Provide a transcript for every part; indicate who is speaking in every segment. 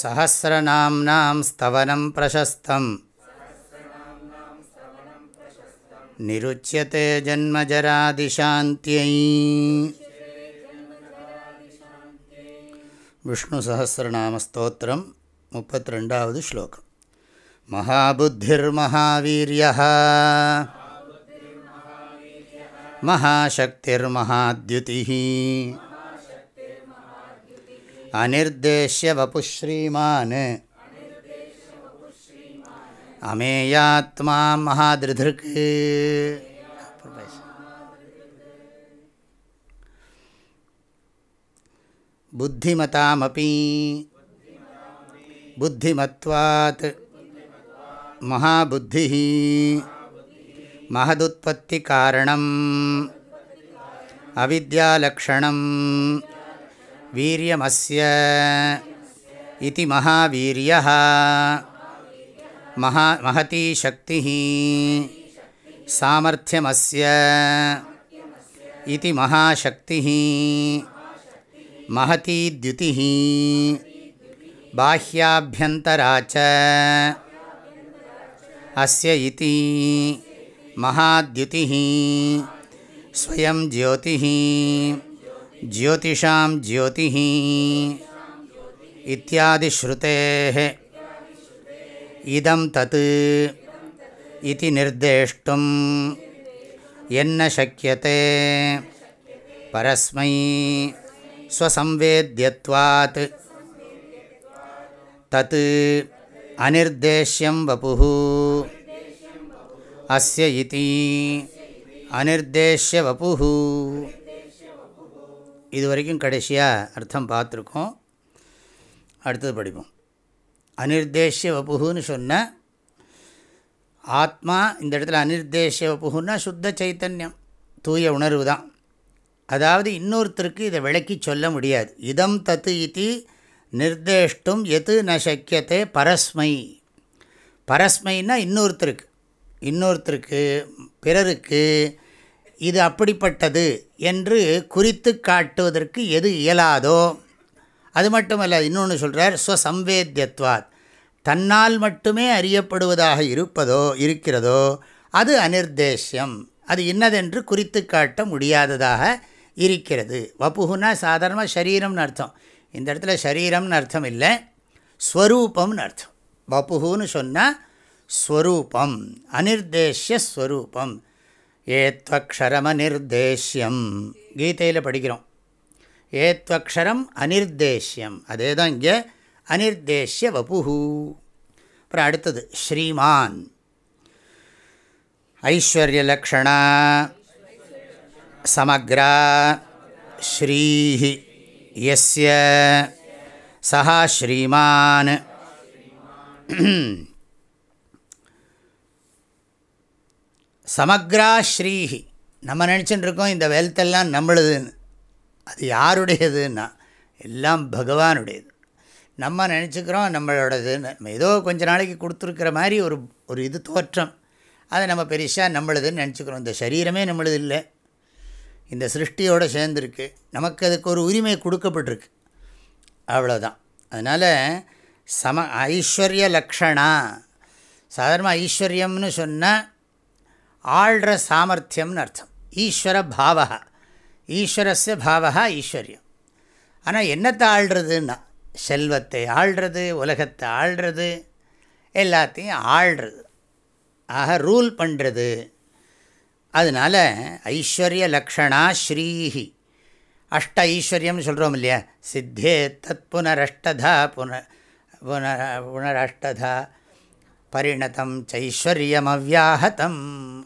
Speaker 1: सहस्रनाम्नां स्तवनं प्रशस्तम् निरुच्यते जन्मजरादिशान्त्यै विष्णुसहस्रनामस्तोत्रं मुपत्रेण्डावद् श्लोकम् महाबुद्धिर्महावीर्यः महाशक्तिर्महाद्युतिः அனிர்தேஷ்ய வபுஸ்ரீமான் அமேயாத்மா மகாதிருதிற்கு புத்திமதாமபி புத்திமத்வாத் மகாபுத்தி மகதுத்பத்தி காரணம் அவித்யாலக்ஷணம் वीर्यमस्य इति महावीर्यः। महा, महती शक्तिः। सामर्थ्यमस्य इति महाशक्तिः। महती द्युतिः। बाह्याभ्यन्तरा च अस्य इति महाद्युतिः। स्वयं ज्योतिः। ஜோதிஷாம் ஜோதி இத்தியாதிஸ்ருதே இதம் தத் இது நிர்தேஷ்டும் என்ன சக்கியத்தை பரஸ்மை ஸ்வசம்வேத்யத்வாத் தத் அனிர்தேஷ்யம் வபு அஸ்ய இதி அனிர்தேஷ்ய வபு இது வரைக்கும் கடைசியாக அர்த்தம் பார்த்துருக்கோம். அடுத்தது படிப்போம். அனிர்தேஷ்ய வபுகுன்னு சொன்ன ஆத்மா இந்த இடத்துல அனிர்தேஷ்ய வபுகுன்னா சுத்த சைத்தன்யம் தூய உணர்வு தான். அதாவது இன்னொருத்தருக்கு இதை விளக்கி சொல்ல முடியாது. இதம் தத்து இது நிர்தேஷ்டும் எது ந சக்கியத்தை பரஸ்மை. பரஸ்மைன்னா இன்னொருத்தருக்கு இன்னொருத்தருக்கு பிறருக்கு இது அப்படிப்பட்டது என்று குறித்து காட்டுவதற்கு எது இயலாதோ அது மட்டுமல்ல இன்னொன்று சொல்கிறார் ஸ்வசம்வேத்தியத்வாத். தன்னால் மட்டுமே அறியப்படுவதாக இருப்பதோ இருக்கிறதோ அது அனிர்தேஷ்யம். அது இன்னதென்று குறித்து காட்ட முடியாததாக இருக்கிறது. வப்புகுனா சாதாரணமாக சரீரம்னு அர்த்தம். இந்த இடத்துல சரீரம்னு அர்த்தம் இல்லை ஸ்வரூபம்னு அர்த்தம். வப்புகுன்னு சொன்னால் ஸ்வரூபம் அனிர்தேஷ்ய ஸ்வரூபம். ஏத்வக்ஷரமனிர்தேஷ்யம் கீதையில் படிக்கிறோம். ஏத்வக்ஷரம் அனிர்தேஷ்யம் அதே தான் இங்கே அனிர்தேஷ்ய வபுஹு. அப்புறம் அடுத்தது ஸ்ரீமான். ஐஸ்வர்யலக்ஷணா சமக்ரா ஸ்ரீஹி எஸ்ய சஹா ஸ்ரீமான். சமக்ரா ஸ்ரீஹி. நம்ம நினச்சிட்டு இருக்கோம் இந்த வெல்த்தெல்லாம் நம்மளுதுன்னு. அது யாருடையதுன்னா எல்லாம் பகவானுடையது. நம்ம நினச்சிக்கிறோம் நம்மளோடதுன்னு. நம்ம ஏதோ கொஞ்ச நாளைக்கு கொடுத்துருக்கிற மாதிரி ஒரு ஒரு இது தோற்றம். அதை நம்ம பெருசாக நம்மளுதுன்னு நினச்சிக்கிறோம். இந்த சரீரமே நம்மளுது இல்லை. இந்த சிருஷ்டியோடு சேர்ந்துருக்கு. நமக்கு அதுக்கு ஒரு உரிமை கொடுக்கப்பட்டிருக்கு. அவ்வளோதான் அதனால் சம ஐஸ்வர்ய லக்ஷணா. சாதாரண ஐஸ்வர்யம்னு சொன்னால் ஆள்ற சாமர்த்தியம்னு அர்த்தம். ஈஸ்வர பாவகா ஈஸ்வரஸ்ய பாவகா ஈஸ்வர்யம். ஆனால் என்னத்தை ஆள்றதுன்னா செல்வத்தை ஆள்றது உலகத்தை ஆள்றது எல்லாத்தையும் ஆள்றது ஆக ரூல் பண்ணுறது அதனால் ஐஸ்வர்ய லக்ஷணா ஸ்ரீஹி. அஷ்ட ஐஸ்வர்யம்னு சொல்கிறோம் இல்லையா? சித்தே தத் புனரஷ்டதா புன புன புனரஷ்டதா. பரிணதம் ஐஸ்வர்யம் அவ்யாஹதம்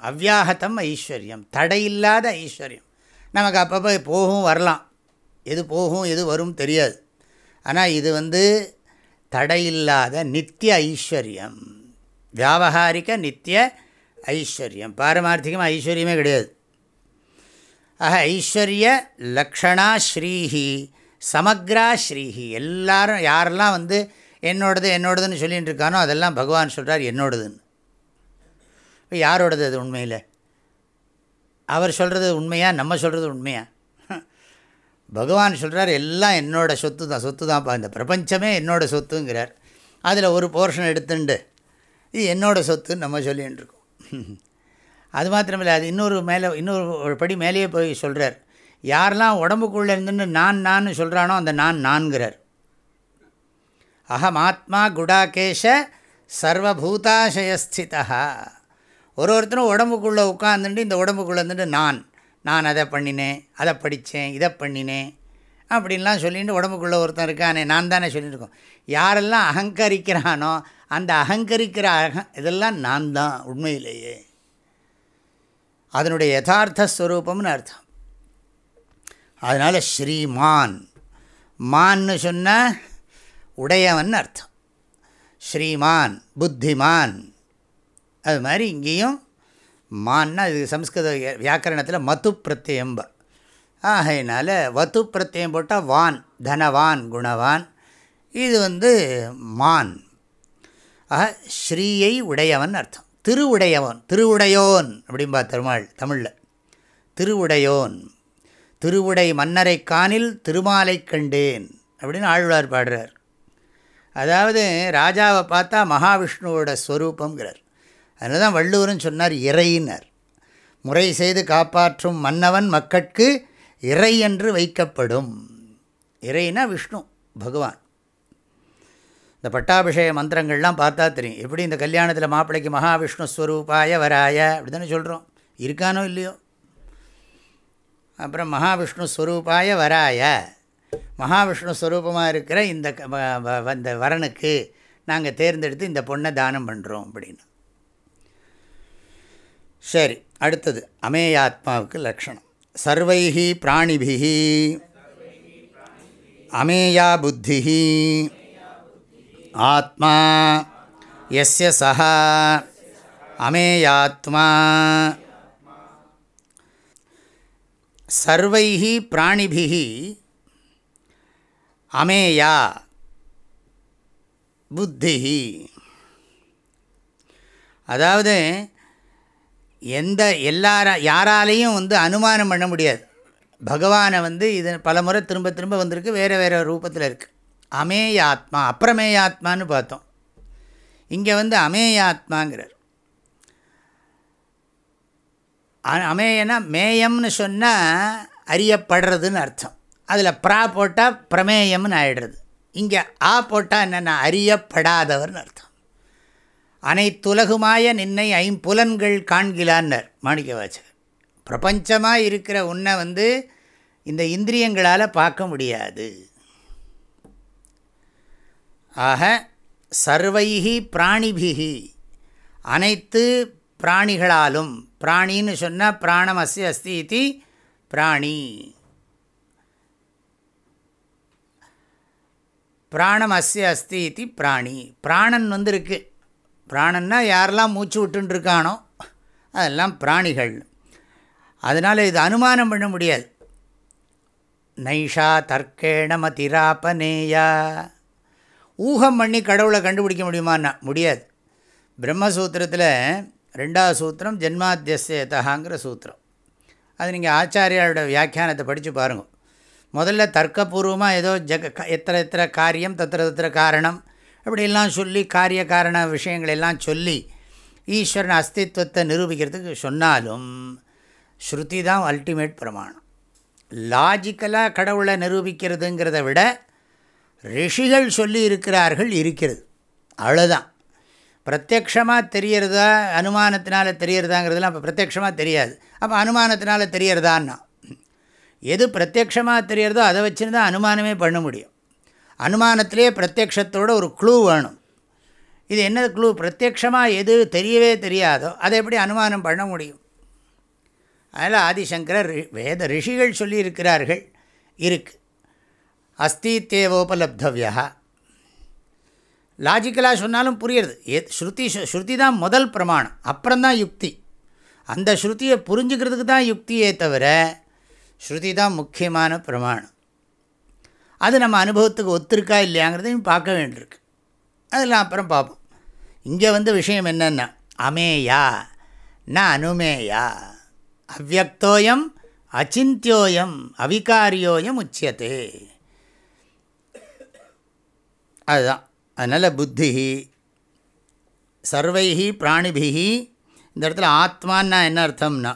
Speaker 1: அவ்யாஹதம் ஐஸ்வர்யம். தடையில்லாத ஐஸ்வர்யம். நமக்கு அப்பப்போ போகும் வரலாம். எது போகும் எது வரும் தெரியாது. ஆனால் இது வந்து தடையில்லாத நித்திய ஐஸ்வர்யம். வியாபகாரிக நித்திய ஐஸ்வர்யம். பாரமார்த்திகமாக ஐஸ்வர்யமே கிடையாது. ஆக ஐஸ்வர்ய லக்ஷணா ஸ்ரீஹி சமக்ரா ஸ்ரீஹி. எல்லாரும் யாரெல்லாம் வந்து என்னோடது என்னோடதுன்னு சொல்லிகிட்டு இருக்கானோ அதெல்லாம் பகவான் சொல்கிறார் என்னோடதுன்னு. இப்போ யாரோடது அது உண்மையில்? அவர் சொல்கிறது உண்மையா நம்ம சொல்கிறது உண்மையா? பகவான் சொல்கிறார் எல்லாம் என்னோடய சொத்து தான் சொத்து தான்ப்பா இந்த பிரபஞ்சமே என்னோடய சொத்துங்கிறார். அதில் ஒரு போர்ஷன் எடுத்துண்டு இது என்னோடய சொத்துன்னு நம்ம சொல்லிகிட்டு இருக்கோம். அது மாத்திரமில்லை அது இன்னொரு மேலே இன்னொரு ஒரு படி மேலேயே போய் சொல்கிறார் யாரெல்லாம் உடம்புக்குள்ளே இருந்துன்னு நான் நான் சொல்கிறானோ அந்த நான் நான்கிறார் அகம் ஆத்மா குடாகேஷ சர்வபூதாசயஸ்திதா ஒரு ஒருத்தரும் உடம்புக்குள்ளே உட்காந்துட்டு இந்த உடம்புக்குள்ளே இருந்துட்டு நான் நான் அதை பண்ணினேன் அதை படித்தேன் இதை பண்ணினேன் அப்படின்லாம் சொல்லிட்டு உடம்புக்குள்ளே ஒருத்தன் இருக்கானே நான் தானே சொல்லிட்டு இருக்கோம். யாரெல்லாம் அகங்கரிக்கிறானோ அந்த அகங்கரிக்கிற அக இதெல்லாம் நான் தான் உண்மையிலேயே. அதனுடைய யதார்த்த ஸ்வரூபம்னு அர்த்தம். அதனால் ஸ்ரீமான். மான்னு சொன்னால் உடையவன் அர்த்தம். ஸ்ரீமான் புத்திமான். அது மாதிரி இங்கேயும் மான்னா இது சம்ஸ்கிருத வியாக்கரணத்தில் மத்து பிரத்யம்ப ஆகையினால வத்து பிரத்யம் போட்டால் வான் தனவான் குணவான். இது வந்து மான். ஆக ஸ்ரீயை உடையவன் அர்த்தம். திருவுடையவன் திருவுடையோன் அப்படின்பா திருமாள் தமிழில். திருவுடையோன். திருவுடை மன்னரை காணில் திருமாலை கண்டேன் அப்படின்னு ஆழ்வார் பாடுறார். அதாவது ராஜாவை பார்த்தா மகாவிஷ்ணுவோட ஸ்வரூபங்கிறார் அதனால தான் வள்ளுவரும் சொன்னார் இறையினர். முறை செய்து காப்பாற்றும் மன்னவன் மக்கட்கு இறை என்று வைக்கப்படும். இறைனா விஷ்ணு பகவான். இந்த பட்டாபிஷேக மந்திரங்கள்லாம் பார்த்தா தெரியும். எப்படி இந்த கல்யாணத்தில் மாப்பிள்ளைக்கு மகாவிஷ்ணு ஸ்வரூபாய வராய அப்படி தானே சொல்கிறோம் இருக்கானோ இல்லையோ? அப்புறம் மகாவிஷ்ணு ஸ்வரூபாய வராய. மகாவிஷ்ணு ஸ்வரூபமாக இருக்கிற இந்த இந்த வரனுக்கு நாங்கள் தேர்ந்தெடுத்து இந்த பொண்ணை தானம் பண்ணுறோம் அப்படின்னு. சரி அடுத்தது. அமேயாத்மாவுக்கு லக்ஷணம் சர்வைஹி பிராணிபிஹி. அமேயா புத்தி ஆத்மா. எஸ்ய சா அமேயாத்மா. சர்வைஹி பிராணிபிஹி. அமேயா புத்தி அதாவது எந்த எல்லார யாராலையும் வந்து அனுமானம் பண்ண முடியாது. பகவானை வந்து இது பல முறை திரும்ப திரும்ப வந்திருக்கு வேறு வேறு ரூபத்தில் இருக்குது அமேயாத்மா அப்புறமேயாத்மான்னு பார்த்தோம். இங்கே வந்து அமேயாத்மாங்கிறார். அமேயனா மேயம்னு சொன்னால் அறியப்படுறதுன்னு அர்த்தம். அதில் ப்ரா போட்டால் பிரமேயம்னு ஆகிடுறது இங்கே ஆ போட்டால் என்னென்ன அறியப்படாதவர்னு அர்த்தம். அனைத்துலகுமாய நின்னை ஐம்புலன்கள் காண்கிலான்னர் மாணிக்க வாச்சகர் பிரபஞ்சமாக இருக்கிற உன்னை வந்து இந்த இந்திரியங்களால் பார்க்க முடியாது. ஆக சர்வைகி பிராணிபிகி அனைத்து பிராணிகளாலும் பிராணின்னு சொன்னால் பிராணம் அஸ்தி அஸ்தி இது பிராணி. பிராணம் அஸ்ய அஸ்தி இது பிராணி. பிராணன் வந்து இருக்குது பிராணன்னா யாரெல்லாம் மூச்சு விட்டுருக்கானோ அதெல்லாம் பிராணிகள். அதனால் இது அனுமானம் பண்ண முடியாது. நைஷா தர்க்கேண மதிராபனேயா ஊகம் பண்ணி கடவுளை கண்டுபிடிக்க முடியுமான்னா முடியாது. பிரம்மசூத்திரத்தில் ரெண்டாவது சூத்திரம் ஜென்மாத்தியசேதகாங்கிற சூத்திரம். அது நீங்கள் ஆச்சாரியாரோட வியாக்கியானத்தை படித்து பாருங்கள் முதல்ல தர்க்கபூர்வமாக ஏதோ ஜக எத்தனை எத்தனை காரியம் தத்திர தத்திர காரணம் அப்படிலாம் சொல்லி காரிய காரண விஷயங்கள் எல்லாம் சொல்லி ஈஸ்வரன் அஸ்தித்வத்தை நிரூபிக்கிறதுக்கு சொன்னாலும் ஸ்ருதி தான் அல்டிமேட் பிரமாணம். லாஜிக்கலாக கடவுளை நிரூபிக்கிறதுங்கிறத விட ரிஷிகள் சொல்லி இருக்கிறார்கள் இருக்கிறது. அவ்வளோதான் பிரத்யக்ஷமாக தெரியறதா அனுமானத்தினால தெரியறதாங்கிறதுலாம் அப்போ பிரத்யக்ஷமாக தெரியாது. அப்போ அனுமானத்தினால தெரியறதான்னா எது பிரத்யக்ஷமாக தெரியறதோ அதை வச்சுன்னு தான் அனுமானமே பண்ண முடியும். அனுமானத்திலே பிரத்யக்ஷத்தோட ஒரு க்ளூ வேணும். இது என்ன க்ளூ பிரத்யக்ஷமாக எது தெரியவே தெரியாதோ அதை எப்படி அனுமானம் பண்ண முடியும்? அதனால் ஆதிசங்கரர் வேத ரிஷிகள் சொல்லியிருக்கிறார்கள். இருக்குது அஸ்தித்தேவோபலப்தவியா. லாஜிக்கலாக சொன்னாலும் புரியுறது. எத் ஸ்ருதி ஸ்ருதி தான் முதல் பிரமாணம். அப்புறம்தான் யுக்தி. அந்த ஸ்ருதியை புரிஞ்சுக்கிறதுக்கு தான் யுக்தியே தவிர ஸ்ருதி தான் முக்கியமான பிரமாணம். அது நம்ம அனுபவத்துக்கு ஒத்திருக்கா இல்லையாங்கிறதையும் பார்க்க வேண்டியிருக்கு. அதெல்லாம் அப்புறம் பார்ப்போம். இங்கே வந்து விஷயம் என்னென்னா அமேயா ந அனுமேயா அவ்வக்தோயம் அச்சிந்தியோயம் அவிகாரியோயம் உச்சியத்தே அதுதான். அதனால் புத்தி சர்வை பிராணிபிகி இந்த இடத்துல ஆத்மான்னா என்ன அர்த்தம்னா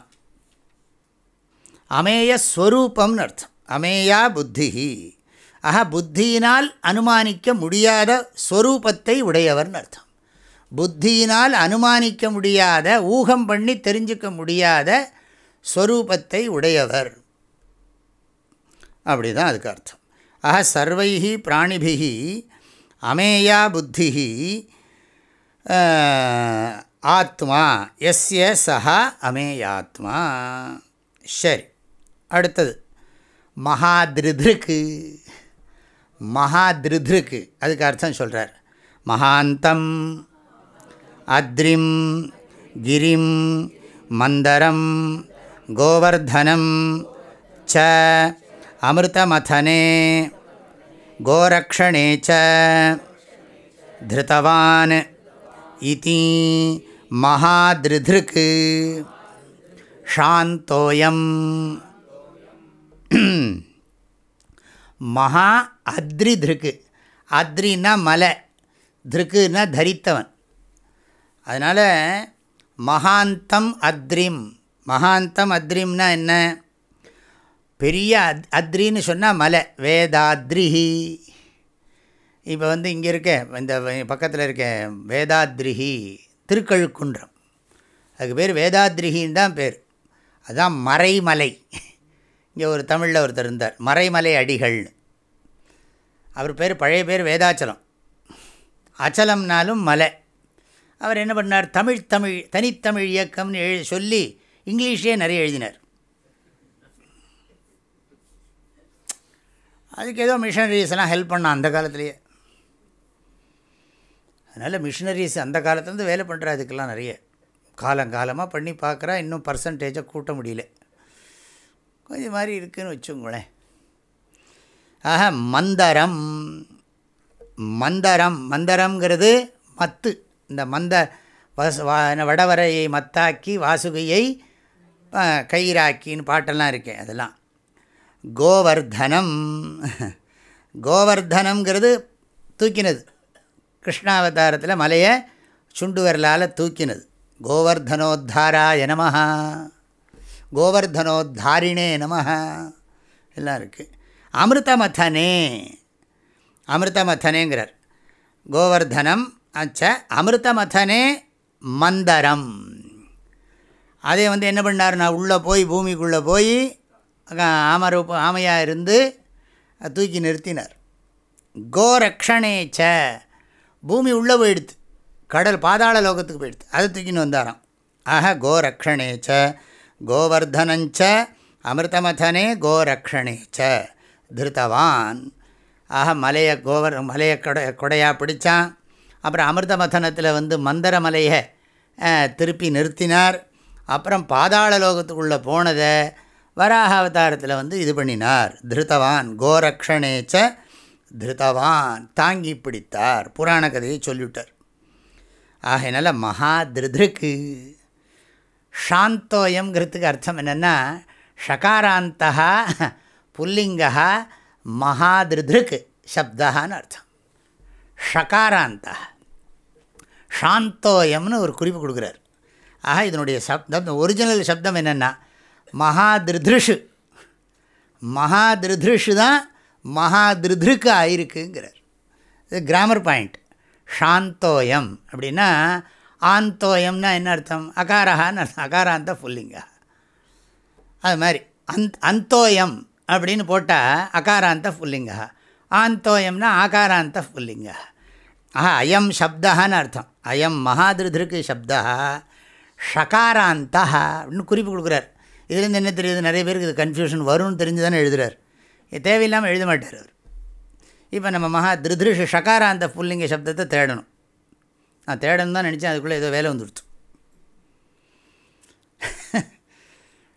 Speaker 1: அமேயஸ்வரூபம்னு அர்த்தம். அமேயா புத்திஹி ஆஹா புத்தியினால் அனுமானிக்க முடியாத ஸ்வரூபத்தை உடையவர்னு அர்த்தம். புத்தியினால் அனுமானிக்க முடியாத ஊகம் பண்ணி தெரிஞ்சுக்க முடியாத ஸ்வரூபத்தை உடையவர். அப்படி தான் அதுக்கு அர்த்தம். ஆஹா சர்வைஹி பிராணிபிகி அமேயா புத்தி ஆத்மா எஸ்ய சஹா அமேயாத்மா. சரி. அடுத்தது. மகாதிருதிருக்கு. மகாதிருதிருக்கு. அதுக்கு அர்த்தம் சொல்கிறார் மகாந்தம் அத்ரிம் கிரிம் மந்தரம் கோவர்தனம் ச அமிர்தமதனே கோரக்ஷணே ச திருத்தவான் இதி மகாதிருதிருக்கு. ஷாந்தோயம். மகா அத்ரி திருக்கு. அத்ரின்னா மலை. திருக்குன்னா தரித்தவன். அதனால் மகாந்தம் அத்ரிம். மகாந்தம் அத்ரிம்னா என்ன? பெரிய அத் அத்ரின்னு சொன்னால் மலை. வேதாத்ரிஹி. இப்போ வந்து இங்கே இருக்க இந்த பக்கத்தில் இருக்க வேதாத்ரிஹி திருக்கழுக்குன்றம். அதுக்கு பேர் வேதாத்ரிஹின்னு தான் பேர். அதுதான் மறைமலை. இங்கே ஒரு தமிழில் ஒருத்தர் இருந்தார். மறைமலை அடிகள்னு. அவர் பேர் பழைய பேர் வேதாச்சலம். அச்சலம்னாலும் மலை. அவர் என்ன பண்ணார்? தமிழ் தமிழ் தனித்தமிழ் இயக்கம்னு எழு சொல்லி இங்கிலீஷே நிறைய எழுதினார். அதுக்கு ஏதோ மிஷனரிஸ்லாம் ஹெல்ப் பண்ணான் அந்த காலத்துலேயே. அதனால் மிஷினரிஸ் அந்த காலத்துலேருந்து வேலை பண்ணுற அதுக்கெல்லாம் நிறைய. காலங்காலமாக பண்ணி பார்க்குறா. இன்னும் பர்சன்டேஜை கூட்ட முடியல. கொஞ்சம் மாதிரி இருக்குதுன்னு வச்சுங்களேன் ஆக மந்தரம். மந்தரம் மந்தரம்ங்கிறது மத்து. இந்த மந்த வடவரையை மத்தாக்கி வாசுகையை கயிறாக்கின்னு பாட்டெல்லாம் இருக்கேன் அதெல்லாம். கோவர்தனம். கோவர்தனம்ங்கிறது தூக்கினது. கிருஷ்ணாவதாரத்தில் மலையை சுண்டு வரலால் தூக்கினது. கோவர்தனோத்தாராய நமஹா. கோவர்தனோத்தாரிணே நம எல்லாம் இருக்குது அமிர்தமதனே. அமிர்தமதனேங்கிறார். கோவர்தனம் அச்ச அமிர்தமதனே மந்தரம். அதே வந்து என்ன பண்ணார்? நான் உள்ளே போய் பூமிக்குள்ளே போய் ஆமரூப ஆமையாக இருந்து தூக்கி நிறுத்தினார். கோரக்ஷணேச்ச பூமி உள்ளே போயிடுது. கடல் பாதாள லோகத்துக்கு போயிடுது. அதை தூக்கின்னு வந்தாராம். ஆக கோரக்ஷணேச்ச கோவர்தனஞ்ச அமிர்தமதனே கோரக்ஷணே ச திருத்தவான். ஆக மலையை கோவர் மலையை கொடை கொடையாக பிடித்தான் அப்புறம் அமிர்தமதனத்தில் வந்து மந்தர மலையை திருப்பி நிறுத்தினார். அப்புறம் பாதாள லோகத்துக்குள்ளே போனதை வராக அவதாரத்தில் வந்து இது பண்ணினார். திருத்தவான் கோரக்ஷணேச்ச திருத்தவான். தாங்கி பிடித்தார். புராண கதையை சொல்லிவிட்டார். ஆகையினால மகா திருதிருக்கு. ஷாந்தோயம்ங்கிறதுக்கு அர்த்தம் என்னென்னா ஷகாராந்தா புல்லிங்கா மகாதிருதிருக்கு சப்தான்னு அர்த்தம். ஷகாராந்தா ஷாந்தோயம்னு ஒரு குறிப்பு கொடுக்குறார். ஆக இதனுடைய சப்தம் ஒரிஜினல் சப்தம் என்னென்னா மகாதிருதிருஷு. மகாதிருதிருஷு தான் மகாதிருதிருக்கு ஆயிருக்குங்கிறார். இது கிராமர் பாயிண்ட் ஷாந்தோயம் அப்படின்னா ஆந்தோயம்னா என்ன அர்த்தம்? அகாரஹான்னு அர்த்தம்? அகாராந்த புல்லிங்கா. அது மாதிரி. அந் அந்தோயம் அப்படின்னு போட்டால் அகாராந்த புல்லிங்கா. ஆந்தோயம்னா ஆகாராந்த புல்லிங்கா. ஆஹா அயம் சப்தான்னு அர்த்தம். அயம் மகாதிருதிருக்கு சப்தா. ஷகாராந்தா அப்படின்னு குறிப்பு கொடுக்குறார். இதுலேருந்து என்ன தெரியுது? நிறைய பேருக்கு இது கன்ஃபியூஷன் வரும்னு தெரிஞ்சு தானே எழுதுகிறார் தேவையில்லாமல் எழுத மாட்டார் அவர். இப்போ நம்ம மகா திருதிருஷ ஷகாராந்த புல்லிங்க சப்தத்தை தேடணும். நான் தேடணும் தான் நினச்சேன் அதுக்குள்ளே ஏதோ வேலை வந்துடுச்சு.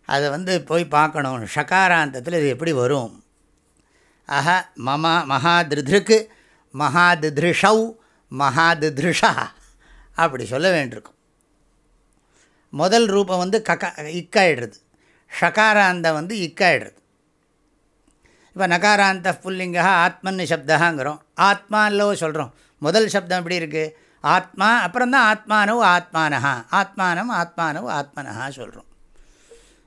Speaker 1: அதை வந்து போய் பார்க்கணும். ஷகாராந்தத்தில் இது எப்படி வரும்? அஹ மம மகாதிருதிருக்கு மகாதிருஷவ் மகாதிருஷா அப்படி சொல்ல வேண்டியிருக்கும். முதல் ரூபம் வந்து கக்கா இக்காயிடுறது. ஷகாராந்தம் வந்து இக்காயிடுறது. இப்போ நகாராந்த புல்லிங்கா ஆத்மன்னு சப்தகாங்கிறோம் ஆத்மான்லோ சொல்கிறோம் முதல் சப்தம் எப்படி இருக்குது ஆத்மா அப்புறம் தான் ஆத்மானவ் ஆத்மானஹா. ஆத்மானம் ஆத்மானவ் ஆத்மனஹா சொல்கிறோம்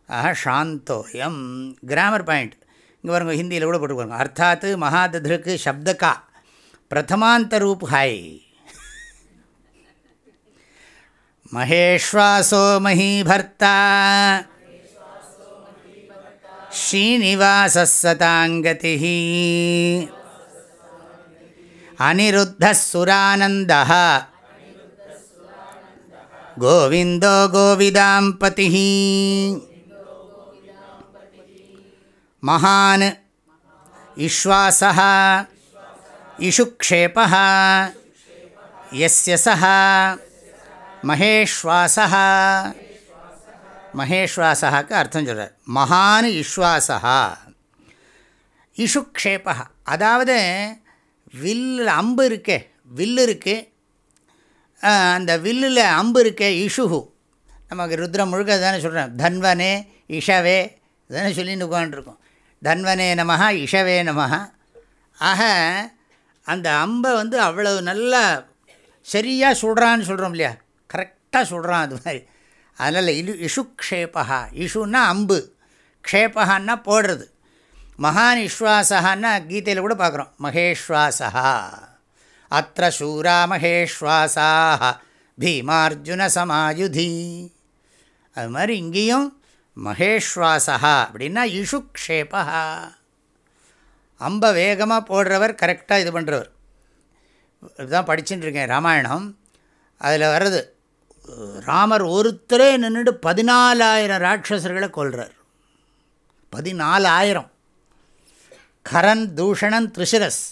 Speaker 1: ஆஹா சாந்தோயம் கிராமர் பாயிண்ட் இங்கே பாருங்க ஹிந்தியில் கூட போட்டுக்கோங்க. அர்த்தாத்து மகாததிருக்கு சப்தகா. பிரதமாந்த ரூப் ஹாய் மகேஸ்வாசோ மஹீபர்த்தா ஸ்ரீனிவாசத்தாங்கதி அனிருத்தசுரானந்த கோவிந்தோ கோவிதாம்பதி மகான் இஸ்வாச இஷுக்ஷேப எஸ்ய சஹ மகேஸ்வாசா மகேஸ்வாசாக்கு அர்த்தம் சொல்கிறார் மகான் இஸ்வாசா இஷுக்ஷேபா அதாவது வில்லு அம்பு இருக்கே வில்லு இருக்குது அந்த வில்லில் அம்பு இருக்கே இஷுகு நமக்கு ருத்ரம் முழுக்க தானே சொல்கிறேன் தன்வனே இஷவே தானே சொல்லின்னு உட்காந்துருக்கோம் தன்வனே நமஹா இஷவே நமஹா. ஆக அந்த அம்பை வந்து அவ்வளவு நல்லா சரியாக சுடுறான்னு சொல்கிறோம் இல்லையா? கரெக்டாக சுடுறான் அது மாதிரி. அதனால் இலு க்ஷேபா இஷுன்னா அம்பு. க்ஷேபகான்னா போடுறது. மகான் இஸ்வாசகான்னா கீதையில் கூட பார்க்குறோம். மகேஸ்வாசா அத்த சூரா மகேஸ்வாசாக பீமார்ஜுன சமாயுதி. அது மாதிரி இங்கேயும் மகேஸ்வாசா அப்படின்னா இஷுக்ஷேபா அம்ப வேகமாக போடுறவர் கரெக்டாக இது பண்ணுறவர் இதுதான் படிச்சுட்டு இருக்கேன் ராமாயணம். அதில் வர்றது ராமர் ஒருத்தரே நின்றுட்டு பதினாலாயிரம் ராட்சசர்களை கொள்கிறார் பதினாலாயிரம். கரன் தூஷணன் த்ரிஷிரஸ்.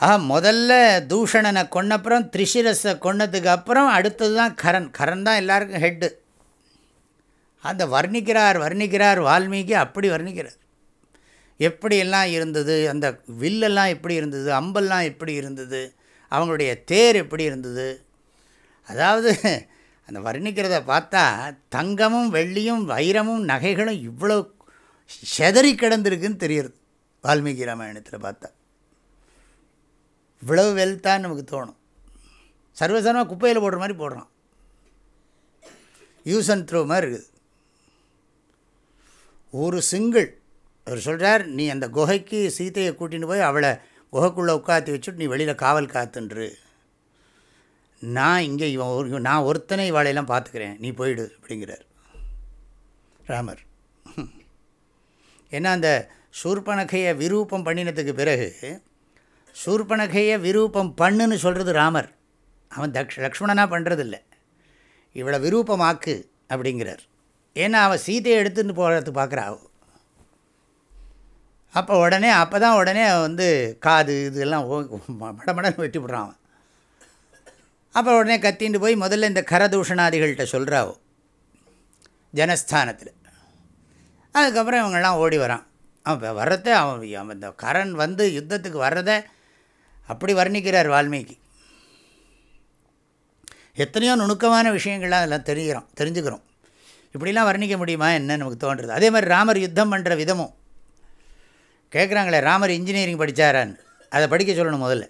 Speaker 1: ஆ முதல்ல தூஷணனை கொன்னப்புறம் த்ரிஷிரஸை கொன்னதுக்கு அப்புறம் அடுத்தது தான் கரன். கரன் தான் எல்லாருக்கும் ஹெட்டு அந்த வர்ணிக்கிறார் வர்ணிக்கிறார் வால்மீகி அப்படி வர்ணிக்கிறார். எப்படியெல்லாம் இருந்தது அந்த வில்லெல்லாம் எப்படி இருந்தது அம்பெல்லாம் எப்படி இருந்தது அவங்களுடைய தேர் எப்படி இருந்தது. அதாவது அந்த வர்ணிக்கிறத பார்த்தா தங்கமும் வெள்ளியும் வைரமும் நகைகளும் இவ்வளோ செதறி கிடந்திருக்குன்னு தெரியுது. வால்மீகி ராமாயணத்தில் பார்த்தா. இவ்வளவு வெல்த்தான்னு நமக்கு தோணும். சர்வசாரமாக குப்பையில் போடுற மாதிரி போடுறான். யூஸ் அண்ட் த்ரோ மாதிரி இருக்குது. ஒரு சிங்கிள் அவர் சொல்கிறார் நீ அந்த குகைக்கு சீத்தையை கூட்டின்னு போய் அவளை குகைக்குள்ளே உட்காத்தி வச்சுட்டு நீ வெளியில் காவல் காத்துன்று. நான் இங்கே இவன் நான் ஒருத்தனை இவாளையெல்லாம் பார்த்துக்கிறேன். நீ போயிடு அப்படிங்கிறார். ராமர். ஏன்னா அந்த சூர்பனகையை விரூபம் பண்ணினதுக்கு பிறகு சூர்பனகையை விரூபம் பண்ணுன்னு சொல்கிறது ராமர். அவன் தக்ஷ லக்ஷ்மணனாக பண்ணுறதில்ல இவளை விரூபமாக்கு அப்படிங்கிறார். ஏன்னா அவன் சீதையை எடுத்துன்னு போகிறது பார்க்குறா அப்போ உடனே அப்போ தான் உடனே வந்து காது இதெல்லாம் மடமடன்னு வெட்டி விட்றான் அவன். அப்போ உடனே கத்தின்னு போய் முதல்ல இந்த கரதூஷணாதிகள்கிட்ட சொல்கிறாவோ ஜனஸ்தானத்தில். அதுக்கப்புறம் இவங்கெல்லாம் ஓடி வரான். அவன் வர்றதை அவன் அவன் இந்த கரண் வந்து யுத்தத்துக்கு வர்றதை அப்படி வர்ணிக்கிறார் வால்மீகி. எத்தனையோ நுணுக்கமான விஷயங்கள்லாம் அதெல்லாம் தெரிகிறோம் தெரிஞ்சுக்கிறோம். இப்படிலாம் வர்ணிக்க முடியுமா என்ன நமக்கு தோன்றுறது? அதே மாதிரி ராமர் யுத்தம் பண்ணுற விதமும். கேட்குறாங்களே ராமர் இன்ஜினியரிங் படித்தாரான்னு அதை படிக்க சொல்லணும் முதல்ல.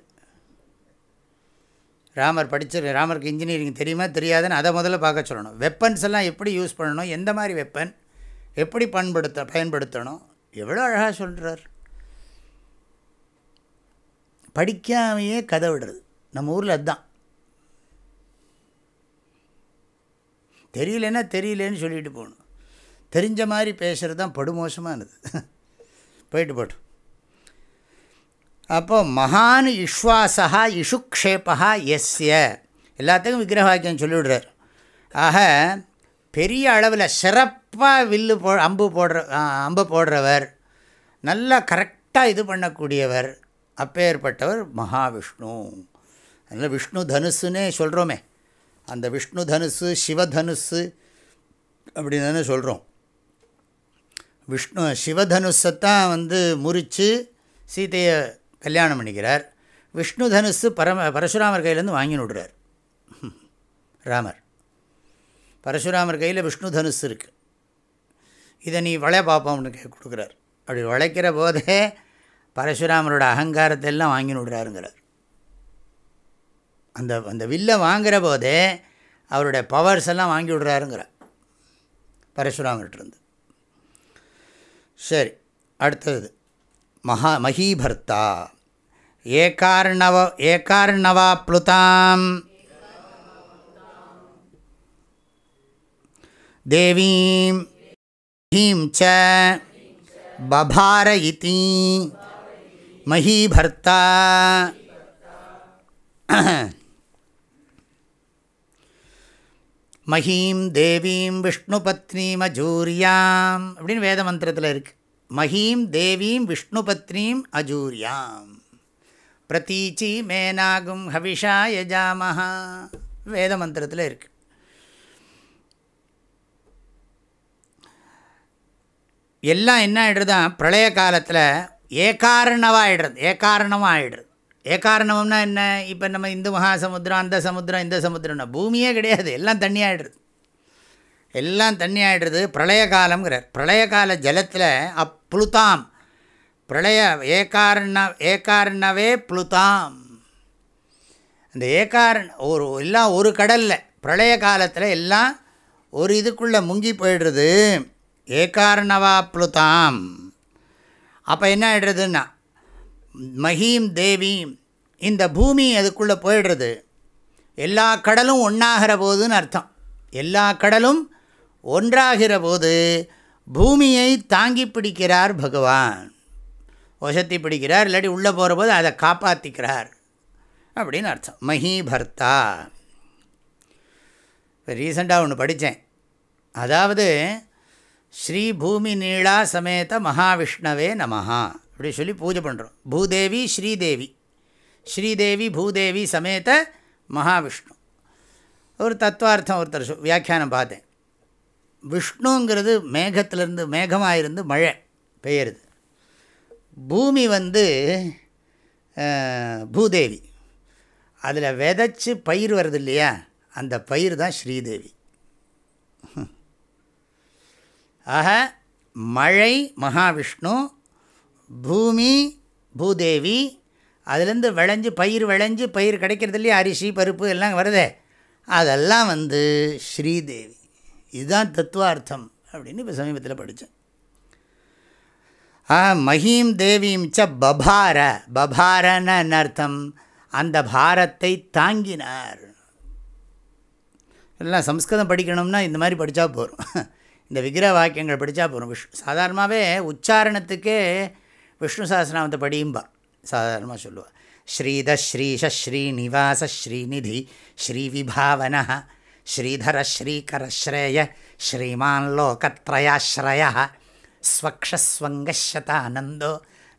Speaker 1: ராமர் படிச்சு ராமருக்கு இன்ஜினியரிங் தெரியுமா தெரியாதுன்னு அதை முதல்ல பார்க்க சொல்லணும். வெப்பன்ஸ் எல்லாம் எப்படி யூஸ் பண்ணணும்? எந்த மாதிரி வெப்பன் எப்படி பண்படுத்த பயன்படுத்தணும்? எவ்வளோ அழகாக சொல்கிறார் படிக்காமையே கதை விடுறது. நம்ம ஊரில் அதுதான். தெரியலன்னா தெரியலேன்னு சொல்லிட்டு போகணும். தெரிஞ்ச மாதிரி பேசுகிறது தான் படுமோசமானது. போயிட்டு போட்டோம் அப்போ மகான் இஷ்வாசா இஷுக்ஷேபா எஸ்ய. எல்லாத்துக்கும் விக்கிரவாக்கியம் சொல்லிவிடுறார். ஆக பெரிய அளவில் கரெக்டாக வில்லு போ அம்பு போடுற அம்பு போடுறவர் நல்லா கரெக்டாக இது பண்ணக்கூடியவர் அப்பேற்பட்டவர் மகாவிஷ்ணு. அதனால் விஷ்ணு தனுசுன்னே சொல்கிறோமே அந்த விஷ்ணு தனுசு சிவதனுசு அப்படின்னு தானே சொல்கிறோம் விஷ்ணு சிவதனுஷத்தான் வந்து முறித்து சீதையை கல்யாணம் பண்ணிக்கிறார். விஷ்ணு தனுசு பரம பரசுராமர் கையிலேருந்து வாங்கி விடுறார் ராமர். பரசுராமர் கையில் விஷ்ணு தனுசு இருக்குது இதை நீ வளைய பார்ப்போம்னு கே கொடுக்குறார். அப்படி வளைக்கிற போதே பரசுராமரோட அகங்காரத்தை எல்லாம் வாங்கி விடுறாருங்கிறார். அந்த அந்த வில்லை வாங்குகிற போதே அவருடைய பவர்ஸ் எல்லாம் வாங்கி விடுறாருங்கிறார். பரசுராமர்கிட்டருந்து சரி அடுத்தது. மகா மகீபர்த்தா. ஏகார்ணவ ஏகார்ணவா ப்ளுதாம். தேவீம். ஹீம் ச பபார இதி மகீபர்த்தா மஹீம் தேவீம் விஷ்ணு பத்னீம் அஜூரியாம் அப்படின்னு வேத மந்திரத்தில் இருக்குது மஹீம் தேவீம் விஷ்ணு பத்னீம் அஜூரியாம். பிரதீச்சி மேனாகும் ஹவிஷா யஜாமஹா வேத மந்திரத்தில் இருக்குது எல்லாம் என்ன ஆகிடுறதான் பிரளய காலத்தில் ஏகாரணமாக ஆகிடுறது ஏகாரணமாக ஆகிடுறது ஏகாரணம்னா என்ன? இப்போ நம்ம இந்து மகாசமுத்திரம் அந்த சமுத்திரம் இந்த சமுத்திரம்னா பூமியே கிடையாது. எல்லாம் தண்ணி ஆகிடுறது எல்லாம் தண்ணி ஆகிடுறது பிரளய காலங்கிறார் பிரளய கால ஜலத்தில் அப்ளுதாம் பிரளய ஏகாரண ஏகாரணவே புளுதாம். அந்த ஏகாரண ஒரு எல்லாம் ஒரு கடலில். பிரளய காலத்தில் எல்லாம் ஒரு இதுக்குள்ளே முங்கி போயிடுறது. ஏகார்ணவாப்ளுதாம். அப்போ என்ன ஆகிடுறதுன்னா மஹீம் தேவீம் இந்த பூமி அதுக்குள்ளே போயிடுறது? எல்லா கடலும் ஒன்றாகிற போதுன்னு அர்த்தம். எல்லா கடலும் ஒன்றாகிற போது பூமியை தாங்கி பிடிக்கிறார் பகவான். வசத்தி பிடிக்கிறார் இல்லாட்டி உள்ளே போகிற போது அதை காப்பாற்றிக்கிறார் அப்படின்னு அர்த்தம். மஹீபர்த்தா இப்போ ரீசெண்டாக ஒன்று படித்தேன் அதாவது ஸ்ரீ பூமி நீளா சமேத மகாவிஷ்ணவே நமஹா. அப்படி சொல்லி பூஜை பண்ணுறோம் பூதேவி ஸ்ரீதேவி. ஸ்ரீதேவி பூதேவி சமேத மகாவிஷ்ணு. ஒரு தத்துவார்த்தம் ஒருத்தர் வியாக்கியானம் பார்த்தேன். விஷ்ணுங்கிறது மேகத்திலிருந்து மேகமாக இருந்து மழை பெய்யுறது. பூமி வந்து பூதேவி. அதில் விதைச்சி பயிர் வருது இல்லையா? அந்த பயிர் தான் ஸ்ரீதேவி. ஆக மழை மகாவிஷ்ணு பூமி பூதேவி அதுலேருந்து விளைஞ்சு பயிர் விளைஞ்சு பயிர் கிடைக்கிறது இல்லையா அரிசி பருப்பு எல்லாம் வருதே. அதெல்லாம் வந்து ஸ்ரீதேவி. இதுதான் தத்துவார்த்தம் அப்படின்னு இப்போ சமீபத்தில் படித்தேன் ஆ மஹீம் தேவீம் ச பபார. பபாரன்னு என்ன அர்த்தம்? அந்த பாரத்தை தாங்கினார். எல்லாம் சம்ஸ்கிருதம் படிக்கணும்னா இந்த மாதிரி படித்தா போகிறோம் இந்த விக்கிரக வாக்கியங்கள் படித்தா போகிறோம் விஷ் சாதாரணமாகவே உச்சாரணத்துக்கே விஷ்ணு சஹஸ்ரநாமத்தை படியும்பா சாதாரணமாக சொல்லுவாள் ஸ்ரீத ஸ்ரீஷ ஸ்ரீநிவாச ஸ்ரீநிதி ஸ்ரீவிபாவன ஸ்ரீதர ஸ்ரீகரஸ்ரேய ஸ்ரீமான் லோகத்ரயாஸ்ரய ஸ்வக்ஷஸ்வங்கஷதானந்தோ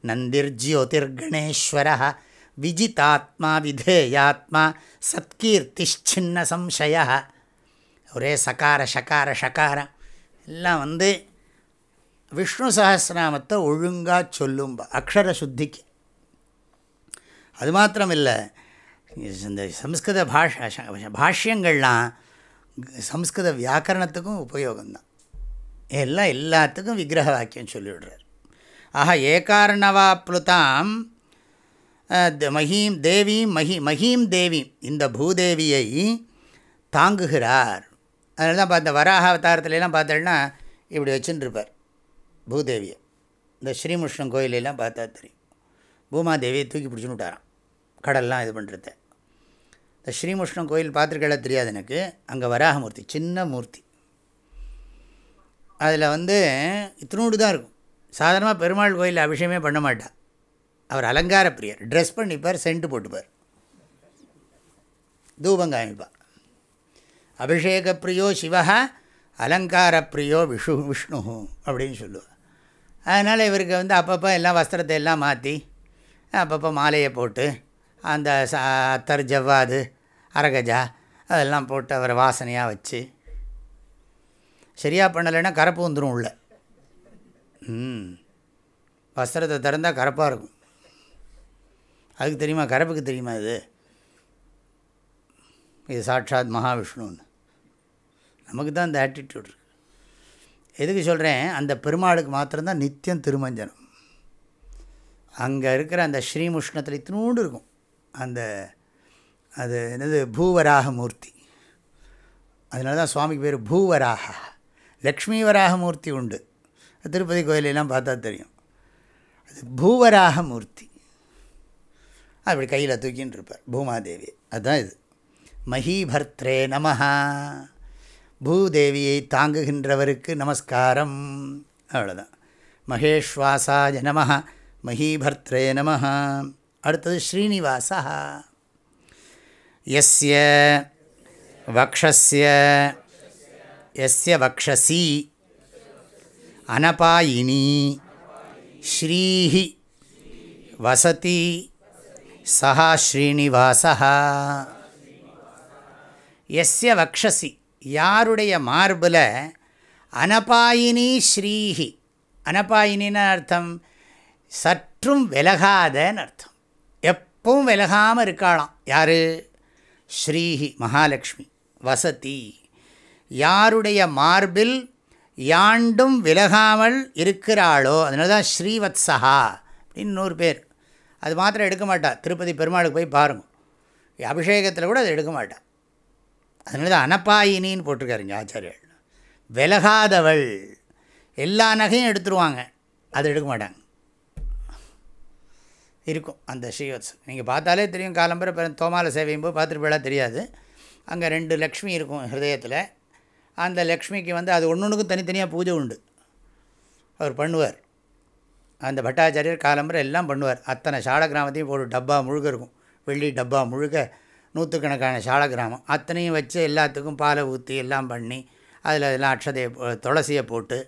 Speaker 1: நந்திர்ஜ்யோதிர்கணேஸ்வர விஜிதாத்மா விதேயாத்மா சத்கீர்த்திச்சின்ன சம்சய ஒரே சகார சகார சகாரம் எல்லாம் வந்து விஷ்ணு சகசிரநாமத்தை ஒழுங்காக சொல்லும்பா அக்ஷர சுத்திக்கு. அது மாத்திரம் இல்லை இந்த சம்ஸ்கிருத பாஷ பாஷ்யங்கள்லாம் சம்ஸ்கிருத வியாக்கரணத்துக்கும் உபயோகம்தான். எல்லாம் எல்லாத்துக்கும் விக்கிரக வாக்கியம் சொல்லிவிடுறார். ஆஹா ஏகாரணவா ப்ளுதாம் மஹீம் தேவீம் மஹி மஹீம் தேவீம் இந்த பூதேவியை தாங்குகிறார். அதனால தான் பார்த்த வராக அவதாரத்துலலாம் பார்த்தோன்னா இப்படி வச்சுன்னு இருப்பார் பூதேவியை. இந்த ஸ்ரீமுஷ்ணம் கோயிலெல்லாம் பார்த்தா தெரியும். பூமாதேவியை தூக்கி பிடிச்சுன்னு விட்டாராம். கடல்லாம் இது பண்ணுறத இந்த ஸ்ரீமுஷ்ணம் கோயில் பார்த்துருக்கல தெரியாது எனக்கு. அங்கே வராகமூர்த்தி சின்ன மூர்த்தி. அதில் வந்து இத்தினோடு தான் இருக்கும். சாதாரணமாக பெருமாள் கோயிலில் அபிஷேகமே பண்ண மாட்டார் அவர் அலங்கார பிரியர் ட்ரெஸ் பண்ணிப்பார் சென்ட்டு போட்டுப்பார். தூபம் காமிப்பார். அபிஷேக பிரியோ சிவா அலங்கார பிரியோ விஷு விஷ்ணு அப்படின்னு சொல்லுவாள் அதனால் இவருக்கு வந்து அப்பப்போ எல்லாம் வஸ்திரத்தை எல்லாம் மாற்றி அப்பப்போ மாலையை போட்டு அந்த அத்தர் ஜவ்வாது அரகஜா அதெல்லாம் போட்டு அவரை வாசனையாக வச்சு சரியாக பண்ணலைன்னா கரப்பு வந்துடும் உள்ள. ம். வஸ்திரத்தை திறந்தால் கரப்பாக இருக்கும். அதுக்கு தெரியுமா? கரப்புக்கு தெரியுமா இது? இது சாட்சாத் மகாவிஷ்ணுன்னு. நமக்கு தான் இந்த ஆட்டிடியூட் இருக்குது எதுக்கு சொல்கிறேன் அந்த பெருமாளுக்கு மாத்திரம்தான் நித்தியம் திருமஞ்சனம். அங்கே இருக்கிற அந்த ஸ்ரீமுஷ்ணத்தில் இத்தினோண்டு இருக்கும். அந்த அது என்னது? பூவராக மூர்த்தி அதனால தான் சுவாமிக்கு பேர் பூவராக. லக்ஷ்மி வராக மூர்த்தி உண்டு. திருப்பதி கோயிலெல்லாம் பார்த்தா தெரியும். அது பூவராக மூர்த்தி அப்படி கையில் தூக்கின்னு இருப்பார். பூமாதேவி. அதுதான் இது. மஹீபர்த்ரே நமஹா. பூதேவியை தாங்குகின்றவருக்கு நமஸ்காரம். அவ்வளோதான் மகேஷ்வாசாய நம மகீபர்த்தே நம அடுத்தது ஸ்ரீனிவாசா. எஸ்ய வக்ஷஸ்ய எஸ்ய வக்ஷசி அனபாயினி ஸ்ரீஹி வசதி சஹா ஸ்ரீனிவாசா. எஸ்ய வக்ஷசி. யாருடைய மார்பில் அனபாயினி ஸ்ரீஹி அனபாயினின்னு அர்த்தம் சற்றும் விலகாதன்னு அர்த்தம். எப்பவும் விலகாமல் இருக்காளாம். யார்? ஸ்ரீஹி மகாலட்சுமி வசதி. யாருடைய மார்பில் யாண்டும் விலகாமல் இருக்கிறாளோ அதனால தான் ஸ்ரீவத்ஸஹா அப்படின்னு நூறு பேர். அது மாத்திரம் எடுக்க மாட்டா. திருப்பதி பெருமாளுக்கு போய் பாருங்க. அபிஷேகத்தில் கூட அதை எடுக்க மாட்டாள் அதனால தான் அனப்பாயினின்னு போட்டிருக்காருங்க ஆச்சாரியர்கள் விலகாதவள். எல்லா நகையும் எடுத்துருவாங்க. அது எடுக்க மாட்டாங்க. இருக்கும் அந்த ஸ்ரீவத்ஸ். நீங்கள் பார்த்தாலே தெரியும் காலம்பரை பிற தோமால சேவையும் போது பார்த்துட்டு தெரியாது. அங்கே ரெண்டு லக்ஷ்மி இருக்கும் ஹிருதயத்தில். அந்த லக்ஷ்மிக்கு வந்து அது ஒன்று ஒன்றுக்கும் தனித்தனியாக பூஜை உண்டு. அவர் பண்ணுவார். அந்த பட்டாச்சாரியர் காலம்பரை எல்லாம் பண்ணுவார். அத்தனை சால கிராமத்தையும் போட்டு டப்பா முழுக்க இருக்கும். வெள்ளி டப்பா முழுக்க நூற்றுக்கணக்கான சால கிராமம் அத்தனையும் வச்சு எல்லாத்துக்கும் பாலை ஊற்றி எல்லாம் பண்ணி அதில் அதெல்லாம் அக்ஷதையை துளசியை போட்டு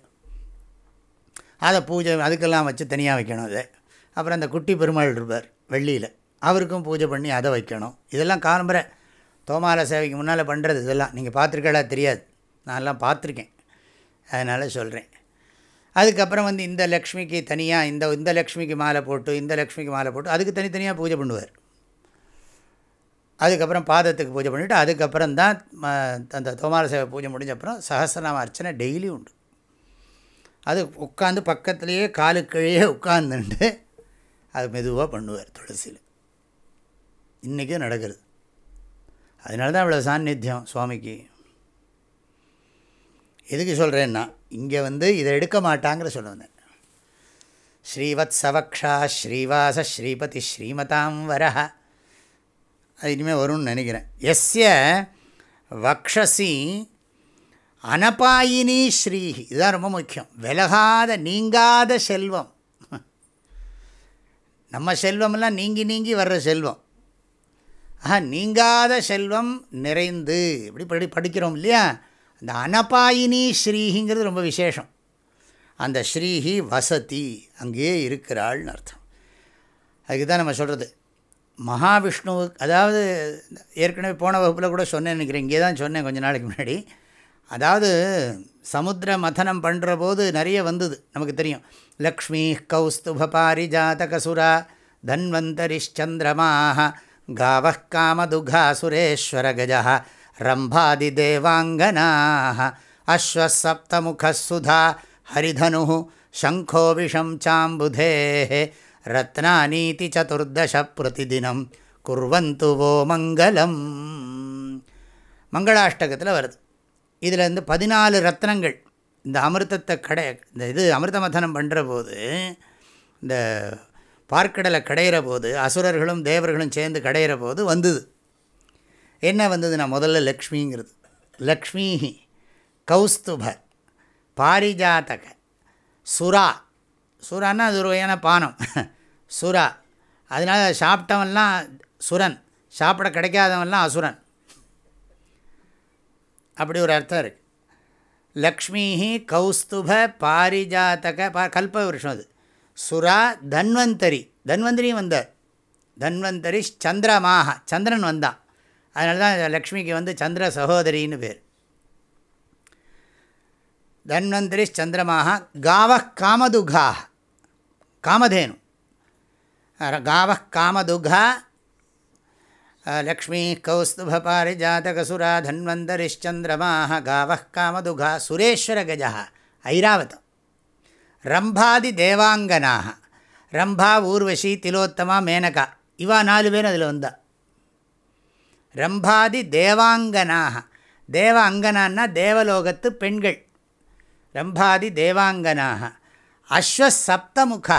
Speaker 1: அதை பூஜை அதுக்கெல்லாம் வச்சு தனியாக வைக்கணும் அதை. அப்புறம் அந்த குட்டி பெருமாள் இருப்பார் வெள்ளியில் அவருக்கும் பூஜை பண்ணி அதை வைக்கணும். இதெல்லாம் காலம்புரை தோமால சேவைக்கு முன்னால் பண்ணுறது இதெல்லாம். நீங்கள் பார்த்துருக்கலா தெரியாது. நான்லாம் பார்த்துருக்கேன். அதனால் சொல்கிறேன் அதுக்கப்புறம் வந்து இந்த லக்ஷ்மிக்கு தனியாக இந்த இந்த லக்ஷ்மிக்கு மாலை போட்டு இந்த லக்ஷ்மிக்கு மாலை போட்டு அதுக்கு தனித்தனியாக பூஜை பண்ணுவார். அதுக்கப்புறம் பாதத்துக்கு பூஜை பண்ணிவிட்டு அதுக்கப்புறம் தான் அந்த தோமார சேவை பூஜை முடிஞ்ச அப்புறம் சஹசிரநாம அர்ச்சனை டெய்லி உண்டு. அது உட்காந்து பக்கத்துலேயே காலுக்கிழையே உட்காந்துட்டு அது மெதுவாக பண்ணுவார் துளசியில். இன்றைக்கும் நடக்கிறது. அதனால தான் இவ்வளோ சாநித்தியம் சுவாமிக்கு. எதுக்கு சொல்கிறேன்னா இங்கே வந்து இதை எடுக்க மாட்டாங்கிற சொல்ல வந்தேன் ஸ்ரீவத் சவக்ஷா ஸ்ரீவாச ஸ்ரீபதி ஸ்ரீமதாம் வரஹ. அது இனிமேல் வரும்னு நினைக்கிறேன். எஸ்ய வக்ஷசி அனபாயினி ஸ்ரீஹி. இதுதான் ரொம்ப முக்கியம். விலகாத நீங்காத செல்வம். நம்ம செல்வமெல்லாம் நீங்கி நீங்கி வர்ற செல்வம். ஆஹா நீங்காத செல்வம் நிறைந்து. இப்படி படி படிக்கிறோம் இல்லையா? அந்த அனபாயினி ஸ்ரீஹிங்கிறது ரொம்ப விசேஷம். அந்த ஸ்ரீஹி வசதி அங்கேயே இருக்கிறாள்னு அர்த்தம். அதுக்கு தான் நம்ம சொல்கிறது மகாவிஷ்ணுவு அதாவது ஏற்கனவே போன வகுப்பில் கூட சொன்னேன் நினைக்கிறேன் இங்கே தான் சொன்னேன் கொஞ்ச நாளைக்கு முன்னாடி. அதாவது சமுத்திர மதனம் பண்ணுற போது நிறைய வந்தது நமக்கு தெரியும். லக்ஷ்மி கௌஸ்துப பாரிஜாதகசுரா தன்வந்தரிச்சந்திரமாக காவ காமதுகா சுரேஸ்வர கஜா ரம்பாதிதேவாங்கனாக அஸ்வசப்தமுகசுதா ஹரிதனு சங்கோ விஷம் சாம்புதே ரத்னானீதி சதுர்தச பிரதிதினம் குர்வந்து வோ மங்களம் மங்களாஷ்டகத்தில் வருது. இதில் வந்து பதினாலு ரத்னங்கள். இந்த அமிர்தத்தை கடை இந்த இது அமிர்த மதனம் பண்ணுற போது இந்த பார்க்கடலை கடையிற போது அசுரர்களும் தேவர்களும் சேர்ந்து கடையிற போது வந்தது. என்ன வந்ததுன்னா முதல்ல லக்ஷ்மிங்கிறது. லக்ஷ்மி கௌஸ்துப பாரிஜாத்தக சுரா சுரான்னா அது ஒரு வகையான பானம். சுரா அதனால் சாப்பிட்டவன்லாம் சுரன் சாப்பிட கிடைக்காதவன்லாம் அசுரன். அப்படி ஒரு அர்த்தம் இருக்குது லக்ஷ்மி கௌஸ்துப பாரிஜாத்தக பா கல்ப வருஷம் அது. சுரா தன்வந்தரி. தன்வந்தரியும் வந்தார். தன்வந்தரி சந்திரமாக. சந்திரன் வந்தான் அதனால தான் லக்ஷ்மிக்கு வந்து சந்திர சகோதரின்னு பேர். தன்வந்தரி சந்திரமாக. காவ காமதுகா காமதேனு காவ காமதுகா லக்ஷ்மீ கௌஸ்துபாரிஜாதகசுரா தன்வந்தரிச்சந்திரமாக காவ காமதுகா சுரேஸ்வரகஜா ஐராவதம் ரம்பாதி தேவாங்கனாக ரம்பா ஊர்வசி திலோத்தமா மேனகா இவா நாலு பேர் அதில் வந்தா ரம்பாதி தேவாங்கனாக தேவ அங்கனான்னா தேவலோகத்து பெண்கள் ரம்பாதி தேவாங்கனாக அஸ்வசப்தமுகா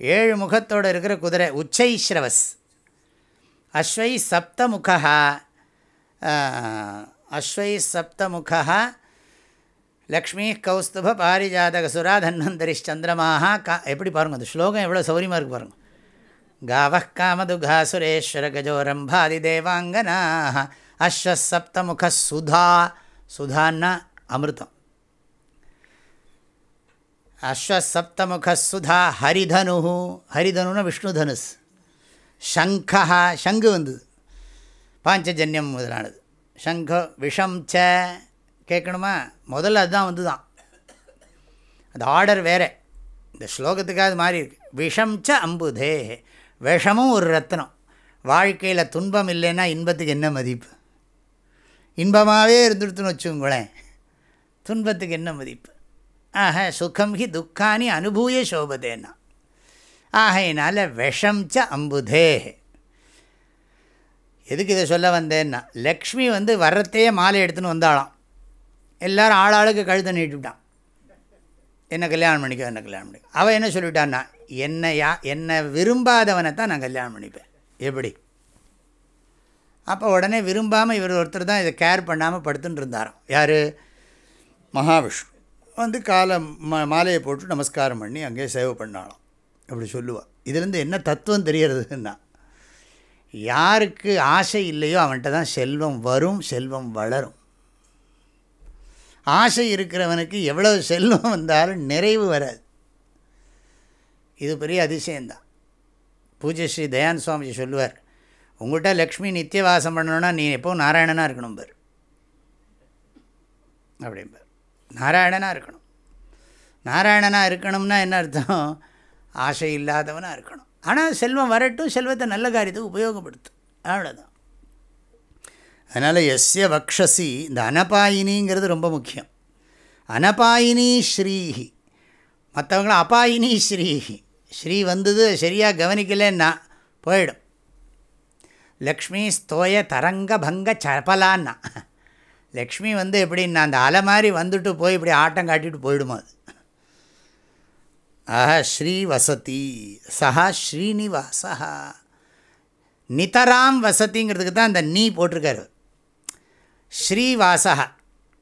Speaker 1: ஏழு முகத்தோடு இருக்கிற குதிரை உச்சைஸ்ரவஸ். அஸ்வை சப்தமுகா அஸ்வை சப்தமுகா லக்ஷ்மி கௌஸ்துப பாரிஜாதகசுரா தன்வந்தரிச்சந்திரமாக கா எப்படி பாருங்கள் அந்த ஸ்லோகம் எவ்வளோ சௌரியமாக இருக்குது பாருங்கள் காவஹ் காமதுகா சுரேஸ்வர கஜோரம்பாதி தேவாங்கனாக அஸ்வசப்தமுக சுதா சுதான்னா அமிர்தம். அஸ்வசப்தமுகசுதா ஹரிதனு ஹரிதனுன்னு விஷ்ணு தனுஸ் சங்கா சங்கு வந்தது. பாஞ்சஜன்யம் முதலானது. சங்கு விஷம் ச கேட்கணுமா? முதல்ல அதுதான் வந்து தான் அந்த ஆர்டர் வேறு. இந்த ஸ்லோகத்துக்காக அது மாறி இருக்கு விஷம் ச அம்புதே. விஷமும் ஒரு ரத்னம். வாழ்க்கையில் துன்பம் இல்லைன்னா இன்பத்துக்கு என்ன மதிப்பு? இன்பமாகவே இருந்துடுத்துன்னு வச்சுங்களேன் துன்பத்துக்கு என்ன மதிப்பு? ஆக சுகம் ஹி துக்கானி அனுபூய சோபதேனா ஆகையினால விஷம் ச அம்புதே எதுக்கு இதை சொல்ல வந்தேன்னா லக்ஷ்மி வந்து வர்றத்தையே மாலை எடுத்துன்னு வந்தாளாம் எல்லோரும் ஆளாளுக்கு கழுத்தை நீட்டுவிட்டான் என்ன கல்யாணம் பண்ணிக்க என்ன கல்யாணம் பண்ணிக்க அவள் என்ன சொல்லிவிட்டான்னா என்னை யா என்னை விரும்பாதவனை தான் நான் கல்யாணம் பண்ணிப்பேன் எப்படி அப்போ உடனே விரும்பாமல் இவர் ஒருத்தர் தான் இதை கேர் பண்ணாமல் படுத்துன்னு இருந்தாராம் யார் மகாவிஷ்ணு வந்து காலை மா மாலையை போட்டு நமஸ்காரம் பண்ணி அங்கேயே சேவை பண்ணாலும் அப்படி சொல்லுவாள் இதுலேருந்து என்ன தத்துவம் தெரியறதுன்னா யாருக்கு ஆசை இல்லையோ அவன்கிட்ட தான் செல்வம் வரும் செல்வம் வளரும். ஆசை இருக்கிறவனுக்கு எவ்வளவு செல்வம் வந்தாலும் நிறைவு வராது. இது பெரிய அதிசயம்தான். பூஜை ஸ்ரீ தயான் சுவாமிஜி சொல்லுவார் உங்கள்கிட்ட லக்ஷ்மி நித்தியவாசம் பண்ணணுன்னா நீ எப்போவும் நாராயணனாக இருக்கணும் பார். அப்படிம்பார். நாராயணனாக இருக்கணும். நாராயணனாக இருக்கணும்னா என்ன அர்த்தம்? ஆசை இல்லாதவனாக இருக்கணும். ஆனால் செல்வம் வரட்டும் செல்வத்தை நல்ல காரியத்துக்கு உபயோகப்படுத்தும் அவ்வளோதான் அதனால் எஸ்ய வக்ஷசி இந்த அனபாயினிங்கிறது ரொம்ப முக்கியம். அனபாயினி ஸ்ரீஹி. மற்றவங்களும் அபாயினி ஸ்ரீஹி. ஸ்ரீ வந்தது சரியாக கவனிக்கலன்னா போயிடும். லக்ஷ்மி ஸ்தோய தரங்க பங்க சபலான்னா. லக்ஷ்மி வந்து எப்படின்னா அந்த அலை மாதிரி வந்துட்டு போய் இப்படி ஆட்டம் காட்டிட்டு போயிடுமா அது. ஆஹா ஸ்ரீ வசதி சஹா ஸ்ரீனிவாசா நிதராம் வசதிங்கிறதுக்கு தான் அந்த நீ போட்டிருக்காரு. ஸ்ரீவாசா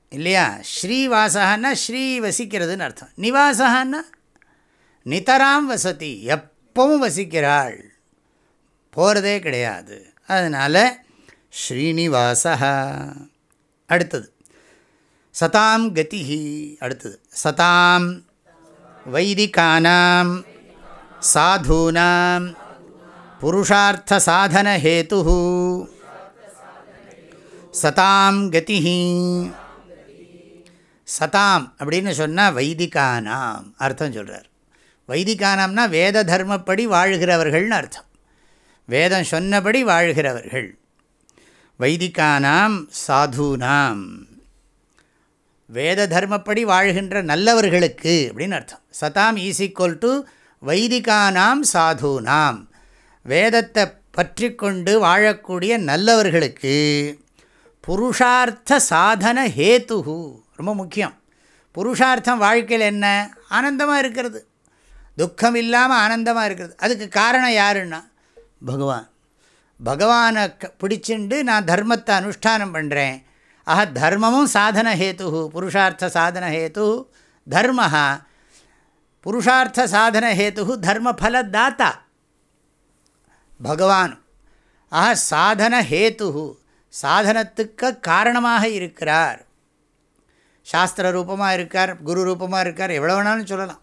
Speaker 1: இல்லையா? ஸ்ரீவாசகன்னா ஸ்ரீ வசிக்கிறதுன்னு அர்த்தம். நிவாசகன்னா நிதராம் வசதி. எப்பவும் வசிக்கிறாள். போகிறதே கிடையாது. அதனால் ஸ்ரீனிவாசா அடுத்தது. சதாம் கதிஹி அடுத்தது. சதாம் வைதிகானாம் சாதூனாம் புருஷார்த்த சாதனஹேது சதாம் கதி சதாம் அப்படின்னு சொன்னால் வைதிகானாம் அர்த்தம் சொல்கிறார் வைதிகானாம்னா வேத தர்மப்படி வாழ்கிறவர்கள்னு அர்த்தம். வேதம் சொன்னபடி வாழ்கிறவர்கள். வைதிகானாம் சாதுனாம். வேத தர்மப்படி வாழ்கின்ற நல்லவர்களுக்கு அப்படின்னு அர்த்தம். சதாம் ஈஸ் ஈக்குவல் டு வைதிகானாம் சாதுனாம். வேதத்தை பற்றி கொண்டு வாழக்கூடிய நல்லவர்களுக்கு புருஷார்த்த சாதன ஹேத்து ரொம்ப முக்கியம். புருஷார்த்தம் வாழ்க்கையில் என்ன? ஆனந்தமாக இருக்கிறது. துக்கம் இல்லாமல் ஆனந்தமாக இருக்கிறது. அதுக்கு காரணம் யாருன்னா? பகவான். பகவானை பிடிச்சுண்டு நான் தர்மத்தை அனுஷ்டானம் பண்ணுறேன் ஆஹா தர்மமும் சாதன ஹேத்து புருஷார்த்த சாதன ஹேத்து தர்ம புருஷார்த்த சாதன ஹேத்து தர்மஃல தாத்தா பகவான். ஆஹா சாதன ஹேத்து சாதனத்துக்கு காரணமாக இருக்கிறார். சாஸ்திர ரூபமாக இருக்கார் குரு ரூபமாக இருக்கார் எவ்வளோ வேணாலும் சொல்லலாம்.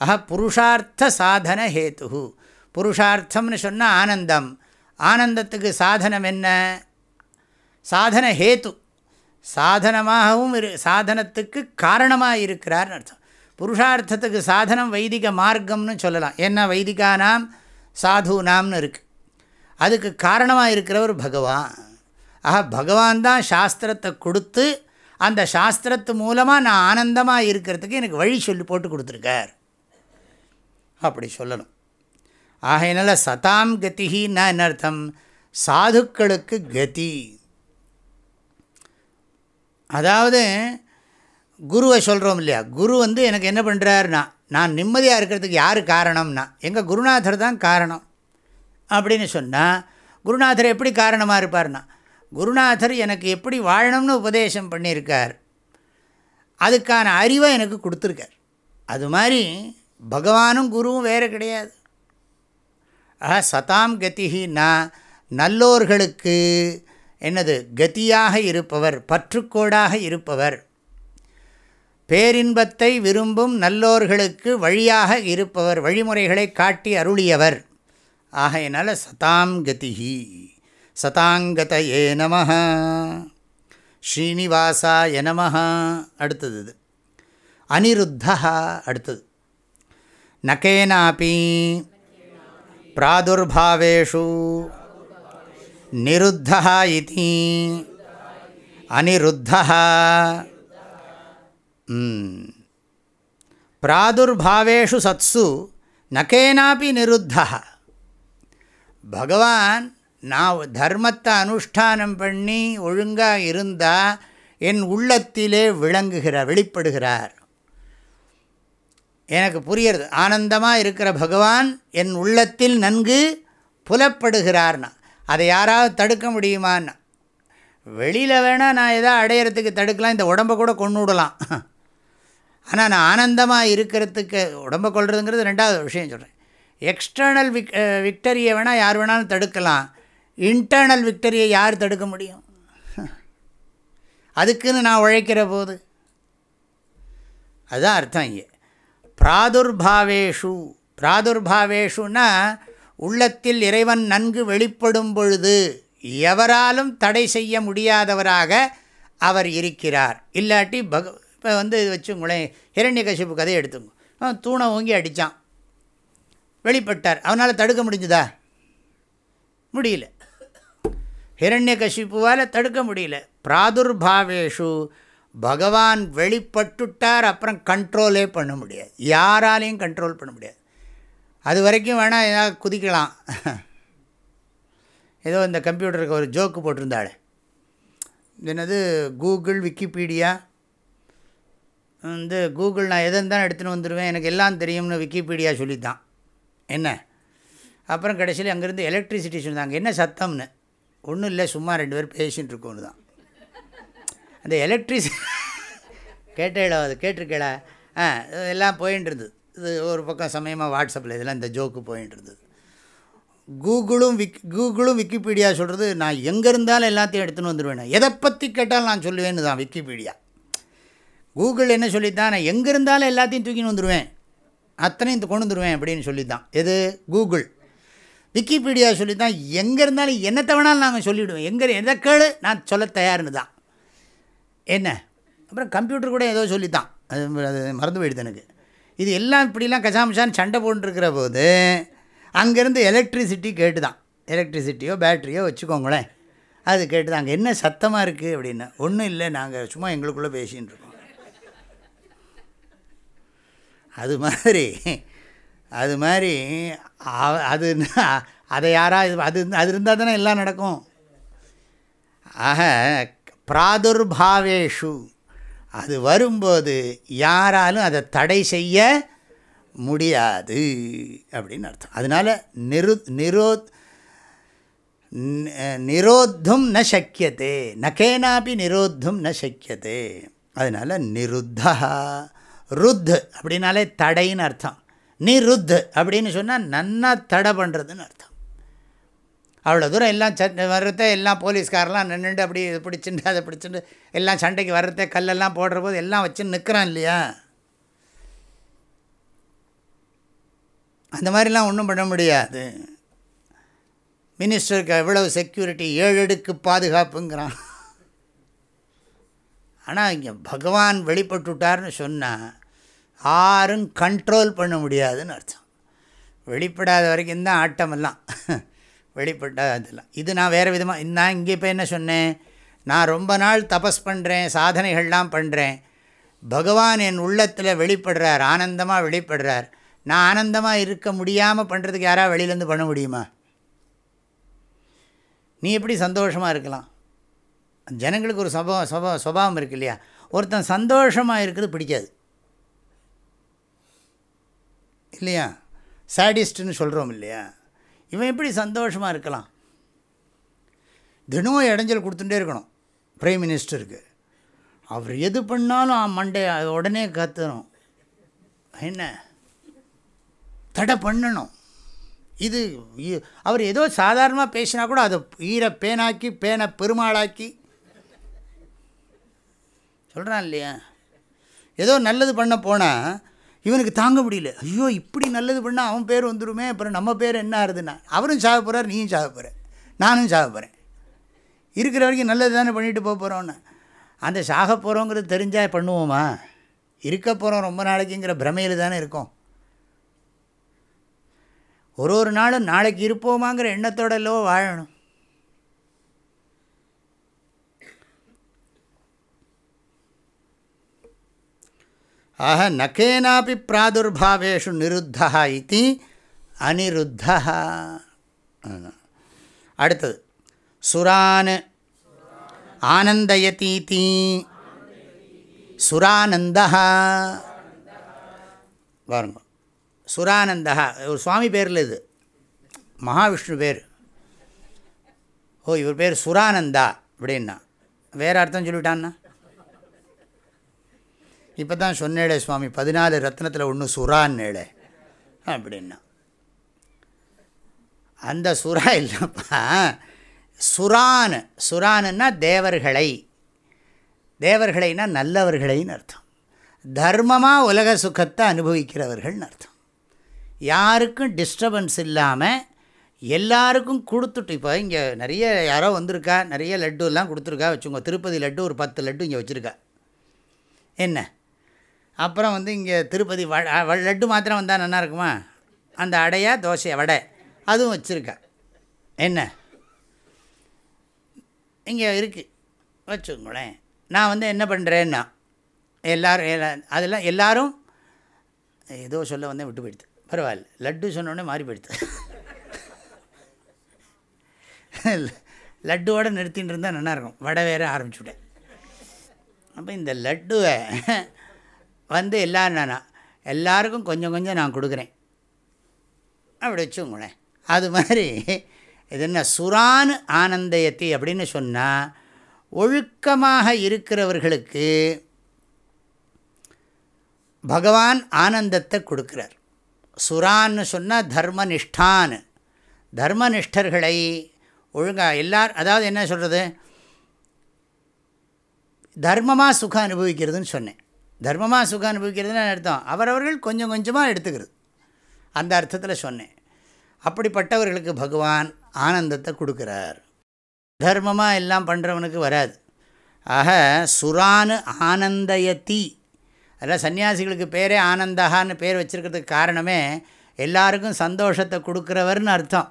Speaker 1: ஆஹா புருஷார்த்த சாதன ஹேத்து புருஷார்த்தம்னு சொன்னால் ஆனந்தம். ஆனந்தத்துக்கு சாதனம் என்ன? சாதன ஹேத்து. சாதனமாகவும் இரு சாதனத்துக்கு காரணமாக இருக்கிறார்னு அர்த்தம். புருஷார்த்தத்துக்கு சாதனம் வைதிக மார்க்கம்னு சொல்லலாம். ஏன்னா வைதிகானாம் சாதுனாம்னு இருக்குது அதுக்கு காரணமாக இருக்கிறவர் பகவான். ஆஹா பகவான் தான் சாஸ்திரத்தை கொடுத்து அந்த சாஸ்திரத்து மூலமாக நான் ஆனந்தமாக இருக்கிறதுக்கு எனக்கு வழி சொல்லி போட்டு கொடுத்துருக்கார். அப்படி சொல்லணும். ஆகையினால சதாம் கதினா என்ன அர்த்தம் சாதுக்களுக்கு கதி. அதாவது குருவை சொல்கிறோம் இல்லையா? குரு வந்து எனக்கு என்ன பண்ணுறாருனா நான் நிம்மதியாக இருக்கிறதுக்கு யார் காரணம்னா எங்கள் குருநாதர் தான் காரணம். அப்படின்னு சொன்னால் குருநாதர் எப்படி காரணமாக இருப்பார்னா குருநாதர் எனக்கு எப்படி வாழணும்னு உபதேசம் பண்ணியிருக்கார் அதுக்கான அறிவை எனக்கு கொடுத்துருக்கார். அது மாதிரி பகவானும் குருவும் வேறு கிடையாது. ஆஹா சதாம் கதினா நல்லோர்களுக்கு என்னது கதியாக இருப்பவர் பற்றுக்கோடாக இருப்பவர். பேரின்பத்தை விரும்பும் நல்லோர்களுக்கு வழியாக இருப்பவர் வழிமுறைகளை காட்டி அருளியவர். ஆகையினால சதாம் கதிஹி சதாங்கதையே நம ஸ்ரீனிவாசாய நம அடுத்தது இது. அனிருத்தா அடுத்தது. நகேனாபி பிராதுர்பாவேஷு நிருத்தா இதி அனிருத்தா பிராதுர்பாவேஷு சத்சு நகேனாப்பி நிருத்தா பகவான் நான் தர்மத்தை அனுஷ்டானம் பண்ணி ஒழுங்காக இருந்தால் என் உள்ளத்திலே விளங்குகிறார் வெளிப்படுகிறார். எனக்கு புரியுறது ஆனந்தமாக இருக்கிற பகவான் என் உள்ளத்தில் நன்கு புலப்படுகிறார்னா. அதை யாராவது தடுக்க முடியுமான்னா. வெளியில் வேணால் நான் எதாவது அடையிறதுக்கு தடுக்கலாம். இந்த உடம்பை கூட கொண்டு விடலாம். ஆனால் நான் ஆனந்தமாக இருக்கிறதுக்கு உடம்பை கொள்றதுங்கிறது ரெண்டாவது விஷயம் சொல்கிறேன் எக்ஸ்டர்னல் விக் விக்டரியை வேணால் யார் வேணாலும் தடுக்கலாம். இன்டர்னல் விக்டரியை யார் தடுக்க முடியும்? அதுக்குன்னு நான் உழைக்கிற போது. அதுதான் அர்த்தம் இங்கே. பிராதுர்பாவேஷு. பிராதுர்பாவேஷுன்னா உள்ளத்தில் இறைவன் நன்கு வெளிப்படும் பொழுது எவராலும் தடை செய்ய முடியாதவராக அவர் இருக்கிறார். இல்லாட்டி பக இப்போ வந்து இது வச்சுங்களேன் ஹிரண்ய கசிப்பு கதையை எடுத்துங்க. அவன் தூணை ஓங்கி அடித்தான் வெளிப்பட்டார். அவனால் தடுக்க முடிஞ்சுதா? முடியல. ஹிரண்ய கசிப்புவால் தடுக்க முடியல. பிராதுர்பாவேஷு பகவான் வெளிப்பட்டுட்டார் அப்புறம் கண்ட்ரோலே பண்ண முடியாது. யாராலையும் கண்ட்ரோல் பண்ண முடியாது. அது வரைக்கும் வேணால் ஏதாவது குதிக்கலாம். ஏதோ இந்த கம்ப்யூட்டருக்கு ஒரு ஜோக்கு போட்டிருந்தாள். என்னது கூகுள் விக்கிபீடியா வந்து கூகுள் நான் எதை தான் எடுத்துன்னு வந்துடுவேன் எனக்கு எல்லாம் தெரியும்னு விக்கிபீடியா சொல்லித்தான். என்ன? அப்புறம் கடைசியில் அங்கேருந்து எலக்ட்ரிசிட்டி சொன்னாங்க. என்ன சத்தம்னு? ஒன்றும் இல்லை சும்மா ரெண்டு பேர் பேசிகிட்டு இருக்கோன்னு தான். அந்த எலக்ட்ரிசி கேட்டேடா அது கேட்டிருக்கேடா ஆ எல்லாம் போயின்ட்டு இருந்தது இது ஒரு பக்கம் சமயமாக வாட்ஸ்அப்பில் இதெல்லாம் இந்த ஜோக்கு போயின்ட்டு இருந்தது கூகுளும் விக் கூகுளும் விக்கிபீடியா சொல்கிறது நான் எங்கே இருந்தாலும் எல்லாத்தையும் எடுத்துன்னு வந்துடுவேன் எதை பற்றி கேட்டாலும் நான் சொல்லுவேன்னு தான் விக்கிபீடியா. கூகுள் என்ன சொல்லித்தான் நான் எங்கே இருந்தாலும் எல்லாத்தையும் தூக்கின்னு வந்துடுவேன் அத்தனையும் கொண்டு வந்துடுவேன் அப்படின்னு சொல்லித்தான். எது? கூகுள். விக்கிபீடியா சொல்லித்தான் எங்கே இருந்தாலும் என்னத்தை வேணாலும் நாங்கள் சொல்லிவிடுவோம் எங்கே எதை கேளு நான் சொல்ல தயார்னு தான். என்ன? அப்புறம் கம்ப்யூட்டர் கூட ஏதோ சொல்லித்தான். அது அது மறந்து போயிடுது எனக்கு. இது எல்லாம் இப்படிலாம் கசாமசான்னு சண்டை போட்டுருக்கிற போது அங்கேருந்து எலக்ட்ரிசிட்டி கேட்டு தான் எலக்ட்ரிசிட்டியோ பேட்ரியோ வச்சுக்கோங்களேன். அது கேட்டு தான் அங்கே என்ன சத்தமாக இருக்குது அப்படின்னா. ஒன்றும் இல்லை நாங்கள் சும்மா எங்களுக்குள்ளே பேசின்னு இருக்கோம். அது மாதிரி அது மாதிரி அது அதை யாராக இது அது அது இருந்தால் தானே எல்லாம் நடக்கும். ஆக பிராதுர்பாவேஷு. அது வரும்போது யாராலும் அதை தடை செய்ய முடியாது அப்படின்னு அர்த்தம். அதனால் நிரு நிரோத் நிரோத்தும் ந சக்கியத்தே நகேனாப்பி நிரோத்தும் ந சக்கியத்தே அதனால் நிருத்தா ருத் அப்படின்னாலே தடைன்னு அர்த்தம். நிருத் அப்படின்னு சொன்னால் நன்னா தடை பண்ணுறதுன்னு அர்த்தம். அவ்வளோ தூரம் எல்லாம் ச வர்றதே எல்லாம் போலீஸ்காரெலாம் நின்றுண்டு அப்படி இது பிடிச்சிட்டு அதை பிடிச்சிட்டு எல்லாம் சண்டைக்கு வர்றதே கல்லெல்லாம் போடுற போது எல்லாம் வச்சு நிற்கிறான் இல்லையா? அந்த மாதிரிலாம் ஒன்றும் பண்ண முடியாது. மினிஸ்டருக்கு எவ்வளவு செக்யூரிட்டி ஏழு அடுக்கு பாதுகாப்புங்கிறான். ஆனால் இங்கே பகவான் வெளிப்பட்டுட்டார்னு சொன்னால் யாரும் கண்ட்ரோல் பண்ண முடியாதுன்னு அர்த்தம். வெளிப்படாத வரைக்கும் தான் ஆட்டமெல்லாம். வெளிப்பட்டாதெல்லாம் இது நான் வேறு விதமாக நான் இங்கே இப்போ என்ன சொன்னேன்? நான் ரொம்ப நாள் தபஸ் பண்ணுறேன் சாதனைகள்லாம் பண்ணுறேன் பகவான் என் உள்ளத்தில் வெளிப்படுறார் ஆனந்தமாக வெளிப்படுறார். நான் ஆனந்தமாக இருக்க முடியாமல் பண்ணுறதுக்கு யாராவது வெளியிலேருந்து பண்ண முடியுமா? நீ எப்படி சந்தோஷமாக இருக்கலாம்? ஜனங்களுக்கு ஒரு சபா சபா சுபாவம் இருக்கு இல்லையா? ஒருத்தன் சந்தோஷமாக இருக்கிறது பிடிக்காது. இல்லையா? சாடிஸ்ட்டுன்னு சொல்கிறோம் இல்லையா? இவன் எப்படி சந்தோஷமாக இருக்கலாம்? தினமும் இடைஞ்சல் கொடுத்துட்டே இருக்கணும். பிரைம் மினிஸ்டருக்கு அவர் எது பண்ணாலும் மண்டே உடனே கத்தணும். என்ன? தடை பண்ணணும். இது அவர் ஏதோ சாதாரணமாக பேசினா கூட அதை ஈரை பேனாக்கி பேனை பெருமாளாக்கி. சொல்கிறான் இல்லையா? ஏதோ நல்லது பண்ண போனால் இவனுக்கு தாங்க முடியல. ஐயோ இப்படி நல்லது பண்ணால் அவன் பேர் வந்துடுமே அப்புறம் நம்ம பேர் என்ன ஆகுதுன்னா அவரும் சாக போகிறார் நீயும் சாக போகிற நானும் சாக போகிறேன் இருக்கிற வரைக்கும் நல்லது தானே பண்ணிட்டு போக போகிறோன்னு அந்த சாக போகிறோங்கிறது தெரிஞ்சால் பண்ணுவோமா? இருக்க போகிறோம் ரொம்ப நாளைக்குங்கிற பிரமையில் தானே இருக்கோம். ஒரு ஒரு நாளும் நாளைக்கு இருப்போமாங்கிற எண்ணத்தோடலோ வாழணும். ஆக நகேனாபி பிராதுர்பாவேஷு நிருத்தா இது அனிருத்தா அடுத்தது சுரான் ஆனந்தயதீதி சுரானந்தா பாருங்க சுரானந்தா ஒரு சுவாமி பேரில் இது மகாவிஷ்ணு பேர். ஓ இவர் பேர் சுரானந்தா அப்படின்னா வேறு அர்த்தம் சொல்லிவிட்டான்னா? இப்போ தான் சொன்னேளே சுவாமி பதினாலு ரத்னத்தில் ஒன்று சுறான்னேளே. அப்படின்னா. அந்த சுறா இல்லைப்பா. சுரான் சுரானுன்னா தேவர்களை. தேவர்களைனா நல்லவர்களைன்னு அர்த்தம். தர்மமாக உலக சுகத்தை அனுபவிக்கிறவர்கள்னு அர்த்தம். யாருக்கும் டிஸ்டர்பன்ஸ் இல்லாமல் எல்லாருக்கும் கொடுத்துட்டு இப்போ இங்கே நிறைய யாரோ வந்திருக்கா நிறைய லட்டுலாம் கொடுத்துருக்கா வச்சுக்கோங்க. திருப்பதி லட்டு ஒரு பத்து லட்டு இங்கே வச்சுருக்கா. என்ன? அப்புறம் வந்து இங்கே திருப்பதி வ லட்டு மாத்திரம் வந்தால் நல்லா இருக்குமா? அந்த அடையா தோசையா வடை. அதுவும் வச்சுருக்கா. என்ன? இங்கே இருக்குது வச்சுக்கோங்களேன். நான் வந்து என்ன பண்ணுறேன்னா எல்லோரும் அதெல்லாம் எல்லோரும் ஏதோ சொல்ல வந்தேன் விட்டு போயிடுது. பரவாயில்ல. லட்டு சொன்னோடனே மாறி போயிடுது. லட்டுவோடு நிறுத்தின்னு இருந்தால் நல்லாயிருக்கும் வடை வேறு ஆரம்பிச்சுட்டேன் அப்போ இந்த லட்டுவை வந்து எல்லோரும் நான் எல்லாருக்கும் கொஞ்சம் கொஞ்சம் நான் கொடுக்குறேன். அப்படி வச்சுங்களேன் அது மாதிரி இது என்ன சுரான் ஆனந்தயத்தி அப்படின்னு சொன்னால் ஒழுக்கமாக இருக்கிறவர்களுக்கு பகவான் ஆனந்தத்தை கொடுக்குறார். சுரான்னு சொன்னால் தர்மனிஷ்டான் தர்மனிஷ்டர்களை ஒழுங்காக எல்லார் அதாவது என்ன சொல்கிறது தர்மமாக சுகம் அனுபவிக்கிறதுன்னு சொன்னேன். தர்மமாக சுகம் அனுபவிக்கிறதுன்னு அர்த்தம் அவரவர்கள் கொஞ்சம் கொஞ்சமாக எடுத்துக்கிறது. அந்த அர்த்தத்தில் சொன்னேன். அப்படிப்பட்டவர்களுக்கு பகவான் ஆனந்தத்தை கொடுக்குறார். தர்மமாக எல்லாம் பண்ணுறவனுக்கு வராது. ஆக சுரானு ஆனந்தயத்தி அதில் சன்னியாசிகளுக்கு பேரே ஆனந்தகான்னு பேர் வச்சுருக்கிறதுக்கு காரணமே எல்லாருக்கும் சந்தோஷத்தை கொடுக்குறவர்னு அர்த்தம்.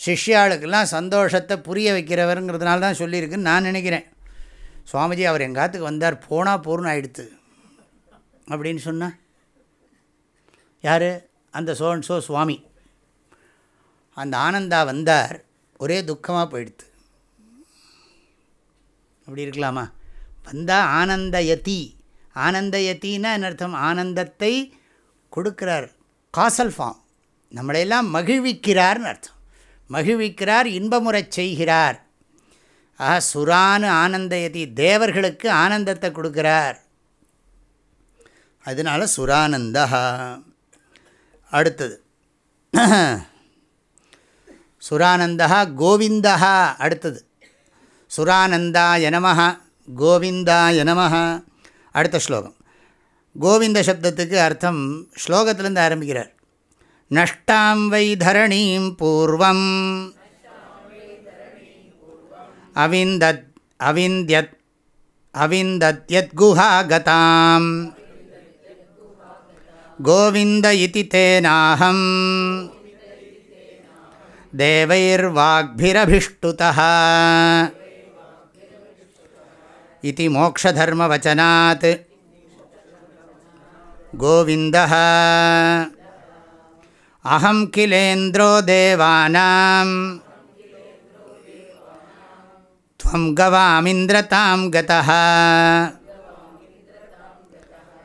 Speaker 1: சிஷ்யாளுக்கெல்லாம் சந்தோஷத்தை புரிய வைக்கிறவருங்கிறதுனால தான் சொல்லியிருக்குன்னு நான் நினைக்கிறேன். சுவாமிஜி அவர் எங்காத்துக்கு வந்தார் போனால் போர்னு ஆயிடுத்து. அப்படின்னு சொன்னால் யார்? அந்த சோன் சோ சுவாமி. அந்த ஆனந்தா வந்தார் ஒரே துக்கமாக போயிடுத்து. அப்படி இருக்கலாமா? வந்தால் ஆனந்தயதி. ஆனந்தயத்தின்னா என்ன அர்த்தம்? ஆனந்தத்தை கொடுக்குறார். Causal form. நம்மளையெல்லாம் மகிழ்விக்கிறார்னு அர்த்தம். மகிழ்விக்கிறார் இன்பமுறை செய்கிறார். ஆஹா சுரானு ஆனந்தயதி தேவர்களுக்கு ஆனந்தத்தை கொடுக்குறார். அதனால் சுரானந்தா. அடுத்தது. சுரானந்தா கோவிந்தா அடுத்தது. சுரானந்தாய நம கோவிந்தாய நம அடுத்த ஸ்லோகம். கோவிந்த சப்தத்துக்கு அர்த்தம் ஸ்லோகத்திலேருந்து ஆரம்பிக்கிறார். நஷ்டாம் வை தரணீம் பூர்வம். अविन्दत् अविन्द्यत् अविन्दद्यद्गुहागताम्। गोविन्द इति तेनाहं देवैर्वाग्भिरभिष्टुतः। इति मोक्षधर्मवचनात्। गोविन्दः। अहं किलेन्द्रो देवानाम्। त्वं गवामिन्द्रतां गतः।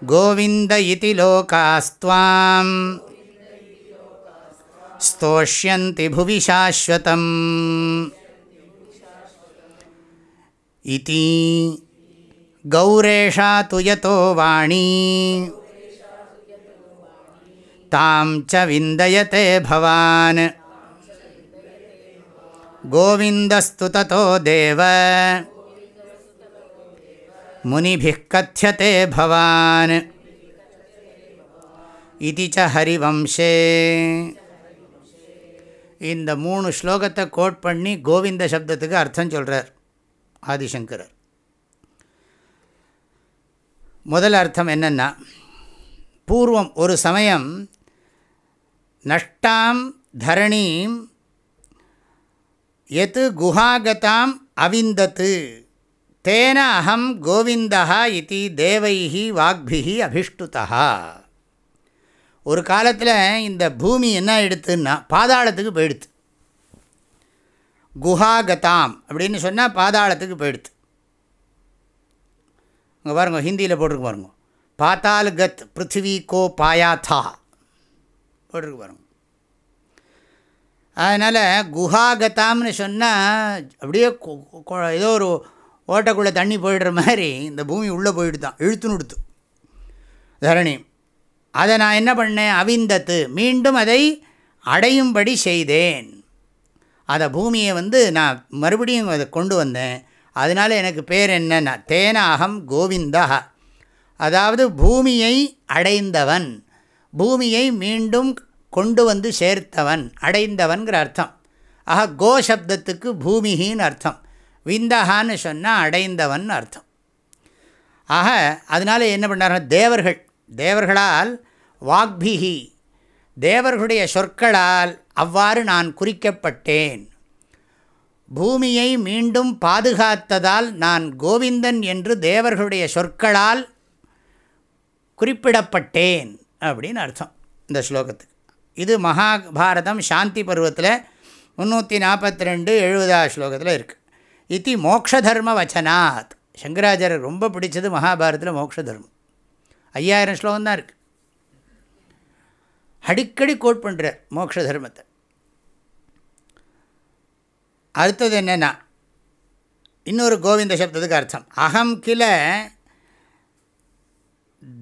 Speaker 1: गोविन्द इति लोकास्त्वाम्। स्तोष्यन्ति भुवि शाश्वतम्। इति गौरेशा तु यतो वाणी। तां च विन्दयते भवान् गोविन्दस्तु ततो देव मुनिभिः कथ्यते भवान् इति च हरिवंशे இந்த மூணு ஸ்லோகத்தை கோட் பண்ணி கோவிந்த சப்தத்துக்கு அர்த்தம் சொல்கிறார் ஆதிசங்கரர் முதல் அர்த்தம் என்னென்னா பூர்வம் ஒரு சமயம் நஷ்டாம் தரணீம் எது குஹாகதாம் அவிந்தத்து தேன அகம் கோவிந்தா இது தேவைகி வாக்பிகி அபிஷ்டுதா ஒரு காலத்தில் இந்த பூமி என்ன எடுத்துன்னா பாதாளத்துக்கு போயிடுத்து குஹாகதாம் அப்படின்னு சொன்னால் பாதாளத்துக்கு போயிடுத்து இங்கே பாருங்க ஹிந்தியில் போட்டிருக்கு பாருங்க. பாத்தால் கத் பிருத்திவி கோ பாயாத்தா போட்டிருக்கு பாருங்க. அதனால் குஹாகதாம்னு சொன்னால் அப்படியே ஏதோ ஒரு ஓட்டக்குள்ளே தண்ணி போயிடுற மாதிரி இந்த பூமி உள்ளே போயிட்டு தான் இழுத்துன்னு கொடுத்து தரணி அதை நான் என்ன பண்ணேன்? அவிந்தத்து. மீண்டும் அதை அடையும்படி செய்தேன். அதை பூமியை வந்து நான் மறுபடியும் அதை கொண்டு வந்தேன். அதனால் எனக்கு பேர் என்னன்னா தேனாகம் கோவிந்தா. அதாவது பூமியை அடைந்தவன். பூமியை மீண்டும் கொண்டு வந்து சேர்த்தவன் அடைந்தவன்கிற அர்த்தம். ஆக கோ சப்தத்துக்கு பூமிகின்னு அர்த்தம். விந்தகான்னு சொன்னால் அடைந்தவன் அர்த்தம். ஆக அதனால் என்ன பண்ணார் தேவர்கள் தேவர்களால் வாக்பிகி தேவர்களுடைய சொற்களால் அவ்வாறு நான் குறிக்கப்பட்டேன். பூமியை மீண்டும் பாதுகாத்ததால் நான் கோவிந்தன் என்று தேவர்களுடைய சொற்களால் குறிப்பிடப்பட்டேன் அப்படின்னு அர்த்தம் இந்த ஸ்லோகத்துக்கு. இது மகாபாரதம் சாந்தி பருவத்தில் முந்நூற்றி நாற்பத்தி ரெண்டு எழுபதா ஸ்லோகத்தில் இருக்குது இது மோக்ஷதர்ம வச்சனாத். சங்கராச்சாரியர் ரொம்ப பிடிச்சது மகாபாரதத்தில் மோக்ஷ தர்மம் ஐயாயிரம் ஸ்லோகம் தான் இருக்குது அடிக்கடி கோட் பண்ணுறார் மோக்ஷ தர்மத்தை அடுத்தது என்னென்னா இன்னொரு கோவிந்த சப்தத்துக்கு அர்த்தம். அகம் கில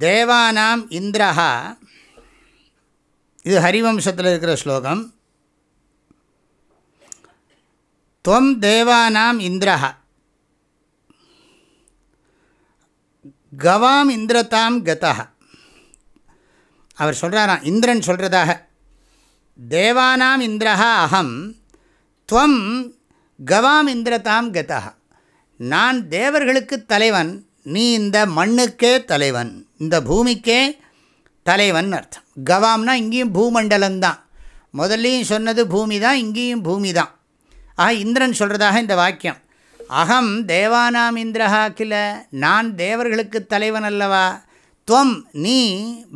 Speaker 1: தேவானாம் இந்திரஹா இது ஹரிவம்சத்தில் இருக்கிற ஸ்லோகம். துவம் தேவானாம் இந்திரா கவாம் இந்திரதாம் கதா அவர் சொல்கிறாராம் இந்திரன் சொல்கிறதாக தேவானாம் இந்திரா அகம் துவம் கவாம் இந்திரதாம் கதா நான் தேவர்களுக்கு தலைவன் நீ இந்த மண்ணுக்கே தலைவன் இந்த பூமிக்கே தலைவன் அர்த்தம். கவாம்னா இங்கேயும் பூமண்டலம்தான். முதல்லையும் சொன்னது பூமி தான் இங்கேயும் பூமி தான் ஆக இந்திரன் சொல்கிறதாக இந்த வாக்கியம். அகம் தேவானாம் இந்திரஹா கில நான் தேவர்களுக்கு தலைவன் அல்லவா? துவம் நீ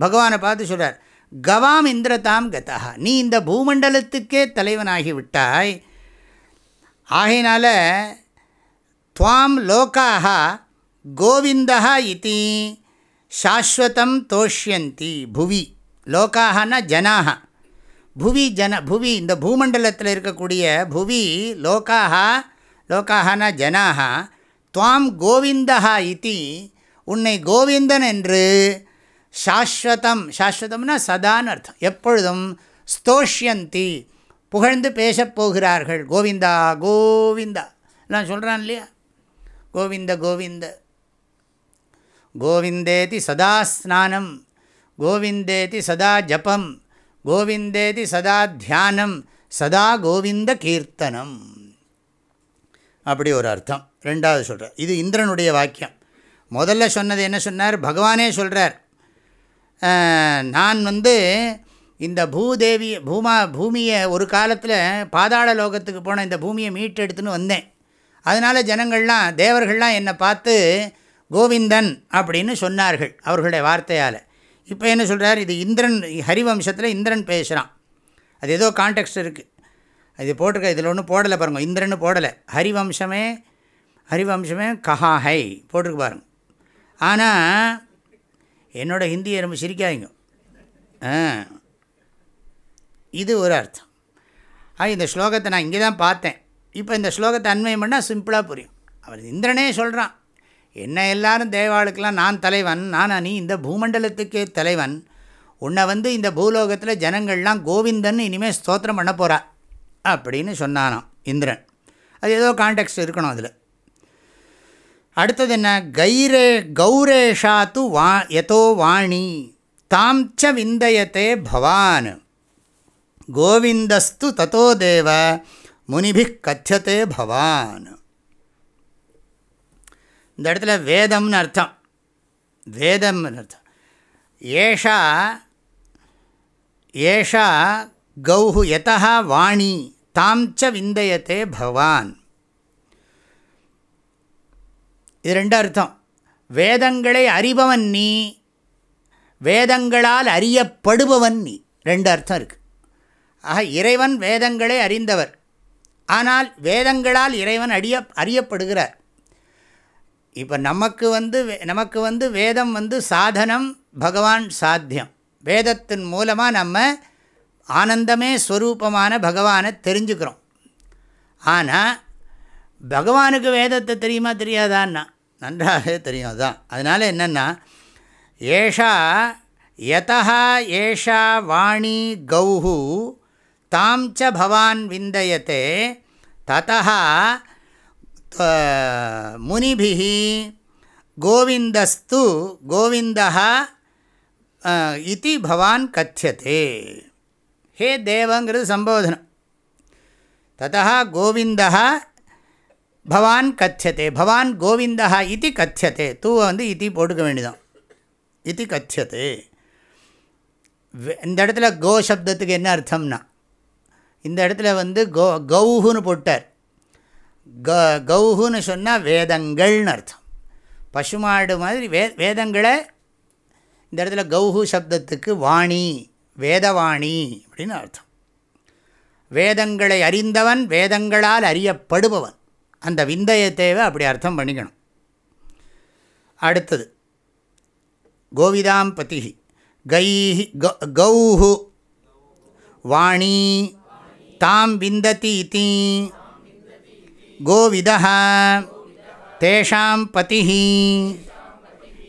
Speaker 1: பகவானை பார்த்து சொல்கிறார் கவாம் இந்திரதாம் கதா நீ இந்த பூமண்டலத்துக்கே தலைவனாகி விட்டாய். ஆகையினால துவாம் லோக்காக கோவிந்தா இது. சாஸ்வதம் தோஷ்யந்தி புவி லோக்காகனா ஜனாக புவி ஜன புவி இந்த பூமண்டலத்தில் இருக்கக்கூடிய புவி லோக்காக லோக்காகனா ஜனாக துவாம் கோவிந்தா இது உன்னை கோவிந்தன் என்று சாஸ்வதம் சாஸ்வதம்னா சதான்னு அர்த்தம். எப்பொழுதும் ஸ்தோஷ்யந்தி புகழ்ந்து பேசப்போகிறார்கள் கோவிந்தா கோவிந்தா. எல்லாம் சொல்கிறான் இல்லையா? கோவிந்த கோவிந்த. கோவிந்தேதி சதா ஸ்நானம் கோவிந்தேதி சதா ஜபம் கோவிந்தேதி சதா தியானம் சதா கோவிந்த கீர்த்தனம் அப்படி ஒரு அர்த்தம் ரெண்டாவது சொல்கிறார் இது இந்திரனுடைய வாக்கியம் முதல்ல சொன்னது என்ன சொன்னார் பகவானே சொல்கிறார் நான் வந்து இந்த பூதேவி பூமா பூமியை ஒரு காலத்தில் பாதாள லோகத்துக்கு போன இந்த பூமியை மீட்டெடுத்துன்னு வந்தேன் அதனால் ஜனங்கள்லாம் தேவர்கள்லாம் என்னை பார்த்து கோவிந்தன் அப்படின்னு சொன்னார்கள் அவர்களுடைய வார்த்தையால். இப்போ என்ன சொல்கிறார் இது இந்திரன் ஹரிவம்சத்தில் இந்திரன் பேசுகிறான் அது ஏதோ கான்டெக்ட் இருக்குது அது போட்டிருக்க இதில் ஒன்றும் போடலை பாருங்கள் இந்திரன் போடலை. ஹரிவம்சமே ஹரிவம்சமே கஹா ஹை போட்டிருக்கு பாருங்க. ஆனால் என்னோடய ஹிந்தியை ரொம்ப சிரிக்காதீங்க. இது ஒரு அர்த்தம். ஆ இந்த ஸ்லோகத்தை நான் இங்கே தான் பார்த்தேன். இப்போ இந்த ஸ்லோகத்தை அண்மையம் பண்ணால் சிம்பிளாக புரியும். அவர் இந்திரனே சொல்கிறான் என்ன எல்லாரும் தேவாளுக்கெல்லாம் நான் தலைவன் நான் நீ இந்த பூமண்டலத்துக்கே தலைவன். உன்னை வந்து இந்த பூலோகத்தில் ஜனங்கள்லாம் கோவிந்தன் இனிமேல் ஸ்தோத்திரம் பண்ண போகிறா அப்படின்னு சொன்னானாம் இந்திரன். அது ஏதோ கான்டெக்ட் இருக்கணும் அதில். அடுத்தது என்ன? கைரே கௌரேஷா து வா எதோ வாணி தாம் ச விந்தயத்தே பவான். கோவிந்தஸ்து தத்தோ தேவ முனிபிக் கத்தியத்தே பவான். இந்த இடத்துல வேதம்னு அர்த்தம். வேதம்னு அர்த்தம். ஏஷா ஏஷா கௌஹு யதா வாணி தாம் ச விந்தயத்தே பவான் இது ரெண்டு அர்த்தம். வேதங்களை அறிபவன் நீ வேதங்களால் அறியப்படுபவன் நீ. ரெண்டு அர்த்தம் இருக்குது ஆக இறைவன் வேதங்களை அறிந்தவர். ஆனால் வேதங்களால் இறைவன் அறிய அறியப்படுகிறார். இப்போ நமக்கு வந்து நமக்கு வந்து வேதம் வந்து சாதனம் பகவான் சாத்தியம். வேதத்தின் மூலமாக நம்ம ஆனந்தமே ஸ்வரூபமான பகவானை தெரிஞ்சுக்கிறோம். ஆனால் பகவானுக்கு வேதத்தை தெரியுமா தெரியாதான்னா? நன்றாகவே தெரியும் அதுதான் அதனால் என்னென்னா ஏஷா யதா ஏஷா வாணி கௌஹு தாம் ச பவான் விந்தயத்தே ததா முனிபிஹி கோவிந்தஸ்து கோவிந்தா இது பவான் கத்தியதே ஹே தேவங்கிறது சம்போதனம் ததா கோவிந்தா பவான் கத்தியதே பவான் கோவிந்தா இது கத்தியதே தூவை வந்து இத்தி போட்டுக்க வேண்டியதான் இது கத்தியதே இந்த இடத்துல கோ சப்தத்துக்கு என்ன அர்த்தம்னா இந்த இடத்துல வந்து கோ கௌஹுன்னு போட்டார் க கௌஹுன்னு சொன்னால் வேதங்கள்னு அர்த்தம். பசுமாடு மாதிரி வே வேதங்களை இந்த இடத்துல கௌஹு சப்தத்துக்கு வாணி வேதவாணி அப்படின்னு அர்த்தம். வேதங்களை அறிந்தவன் வேதங்களால் அறியப்படுபவன். அந்த விந்தய தேவை அப்படி அர்த்தம் பண்ணிக்கணும். அடுத்தது கோவிதாம் பதி கைஹி கௌஹு வாணி தாம் விந்ததி இத்தீ கோவித தேஷாம் பதி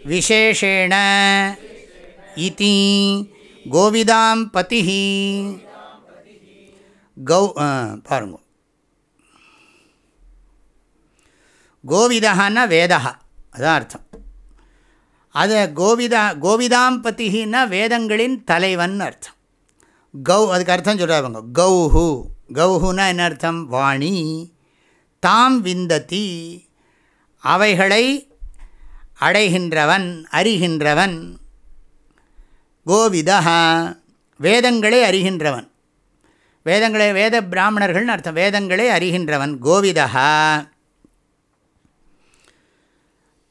Speaker 1: விசேஷேண இதி கோவிதாம் பதி கௌ பாருங்க கோவிதான்னா வேதா அதான் அர்த்தம் அது கோவிதா கோவிதாம் பத்தினா வேதங்களின் தலைவன் அர்த்தம். கௌ அதுக்கு அர்த்தம் சொல்கிறாங்க கௌஹு. கௌஹுன்னா என்ன அர்த்தம்? வாணி. தாம் விந்ததி அவைகளை அடைகின்றவன் அறிகின்றவன். கோவிதா வேதங்களை அறிகின்றவன். வேதங்களை வேத பிராமணர்கள்னு அர்த்தம். வேதங்களை அறிகின்றவன் கோவிதா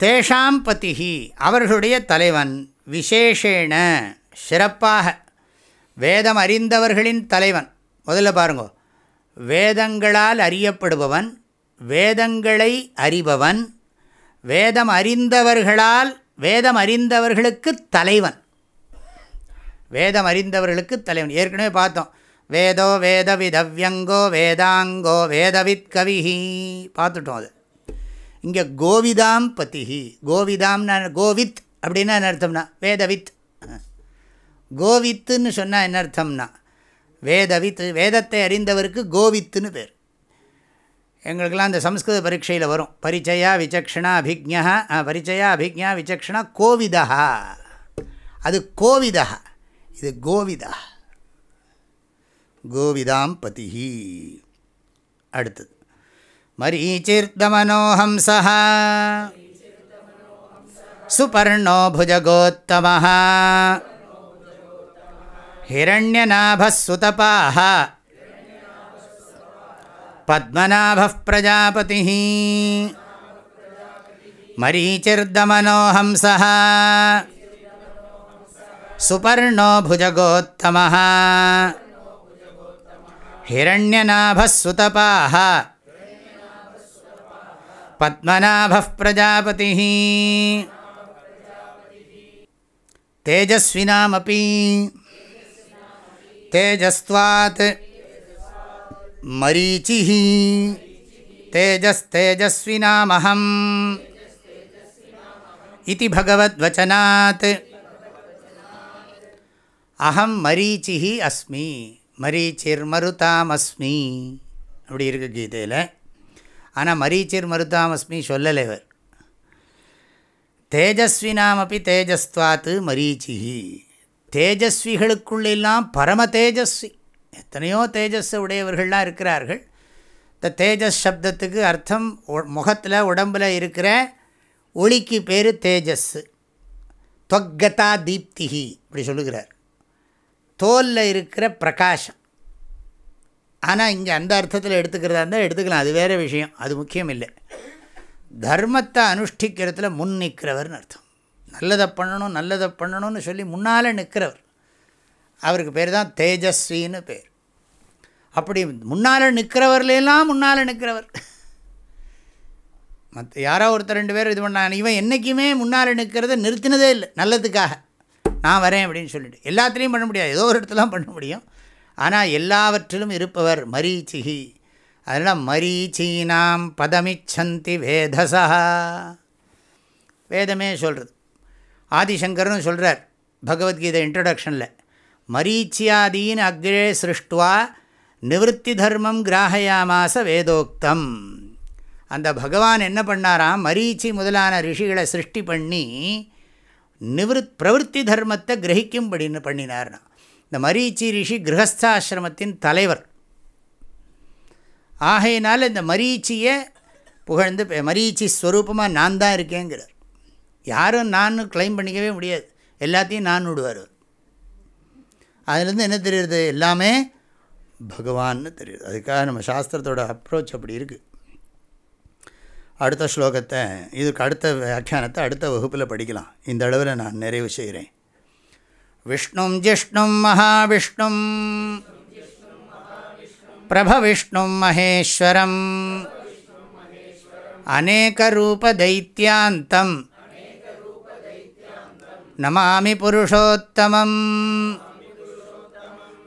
Speaker 1: தேஷாம் பத்திஹி அவர்களுடைய தலைவன் விசேஷேன சிறப்பாக. வேதம் அறிந்தவர்களின் தலைவன். முதல்ல பாருங்க. வேதங்களால் அறியப்படுபவன் வேதங்களை அறிபவன் வேதம் அறிந்தவர்களால் வேதம் அறிந்தவர்களுக்கு தலைவன். வேதம் அறிந்தவர்களுக்கு தலைவன். ஏற்கனவே பார்த்தோம். வேதோ வேதவிதவ்யங்கோ வேதாங்கோ வேதவித் கவிஹி பார்த்துட்டோம் அது. இங்கே கோவிதாம் பத்திஹி. கோவிதாம்னா கோவித் அப்படின்னா என்ன அர்த்தம்னா? வேதவித். கோவித்துன்னு சொன்னால் என்ன அர்த்தம்னா? வேதவித் வேதத்தை அறிந்தவருக்கு கோவித்துன்னு பேர். எங்களுக்கெல்லாம் அந்த சம்ஸ்கிருத பரீட்சையில் வரும். பரிச்சயா விசக்ஷணா அபிக்யா பரிச்சயா அபிக்யா விசக்ஷணா கோவிதா அது கோவிதா இது கோவிதா கோவிதாம் பதிஹி. அடுத்தது. மரீச்சிர்தமனோஹம்சா சுபர்ணோ புஜகோத்தம सुतपाः पद्मनाभः प्रजापतिः मरीचिर्दमनो हंसः सुपर्णो भुजगोत्तमः हिरण्यनाभः सुतपाः पद्मनाभः प्रजापतिः तेजस्विनामपि तेजस्त्वात् मरीचिः तेजस्तेजस्विनामहम् इति भगवद्वचनात् அகம் மரீச்சிஹி அஸ்மி மரீச்சிர் மருதாமஸ்மி அப்படி இருக்கு கீதையில் ஆனால் மரீச்சிர் மருதாமஸ்மி சொல்லலை இவர் தேஜஸ்வினாமப்பி தேஜஸ்வாத்து மரீச்சிஹி தேஜஸ்விகளுக்குள்ளெல்லாம் பரம தேஜஸ்வி எத்தனையோ தேஜஸ் உடையவர்கள்லாம் இருக்கிறார்கள். இந்த தேஜஸ் சப்தத்துக்கு அர்த்தம் முகத்தில் உடம்பில் இருக்கிற ஒளிக்கு பேர் தேஜஸ். தொக்கதா தீப்திகி இப்படி சொல்லுகிறார். தோலில் இருக்கிற பிரகாஷம் ஆனால் இங்கே அந்த அர்த்தத்தில் எடுத்துக்கிறதா இருந்தால் எடுத்துக்கலாம் அது வேறு விஷயம் அது முக்கியம் இல்லை. தர்மத்தை அனுஷ்டிக்கிறதுல முன் நிற்கிறவர்னு அர்த்தம். நல்லதை பண்ணணும் நல்லதை பண்ணணும்னு சொல்லி முன்னால் நிற்கிறவர் அவருக்கு பேர் தான் தேஜஸ்வின்னு பேர். அப்படி முன்னால் நிற்கிறவர்லாம் முன்னால் நிற்கிறவர் மற்ற யாரோ ஒருத்தர் ரெண்டு பேர் இது பண்ணாங்க. இவன் என்றைக்குமே முன்னால் நிற்கிறத நிறுத்தினதே இல்லை. நல்லதுக்காக. நான் வரேன் அப்படின்னு சொல்லிட்டு. எல்லாத்துலேயும் பண்ண முடியாது. ஏதோ ஒரு இடத்துலாம் பண்ண முடியும். ஆனால் எல்லாவற்றிலும் இருப்பவர் மரீச்சிகி. அதனால் மரீச்சீனாம் பதமிச்சந்தி வேதசா. வேதமே சொல்கிறது ஆதிசங்கர்னு சொல்கிறார் பகவத்கீதை இன்ட்ரடக்ஷனில் மரீச்சியாதீன் அக்ரே சிருஷ்டுவா நிவத்தி தர்மம் கிராகயாமாச வேதோக்தம் அந்த பகவான் என்ன பண்ணாராம்? மரீச்சி முதலான ரிஷிகளை சிருஷ்டி பண்ணி நிவத் பிரவருத்தி தர்மத்தை கிரகிக்கும்படின்னு பண்ணினார்னா. இந்த மரீச்சி ரிஷி கிரகஸ்தாசிரமத்தின் தலைவர் ஆகையினால் இந்த மரீச்சியை புகழ்ந்து மரீச்சி ஸ்வரூபமாக நான் தான் இருக்கேங்கிறார் யாரும் நான் கிளைம் பண்ணிக்கவே முடியாது எல்லாத்தையும் நான் விடுவார் அதுலேருந்து என்ன தெரியுது? எல்லாமே பகவான்னு தெரியுது. அதுக்காக நம்ம சாஸ்திரத்தோட அப்ரோச் அப்படி இருக்குது அடுத்த ஸ்லோகத்தை இதுக்கு அடுத்த வியாக்கியானத்தை அடுத்த வகுப்பில் படிக்கலாம். இந்த அளவில் நான் நிறைவு செய்கிறேன். விஷ்ணும் ஜிஷ்ணும் மகாவிஷ்ணும் பிரபவிஷ்ணும் மகேஸ்வரம் அநேகரூபதைத்தியாந்தம் நமாமி புருஷோத்தமம்.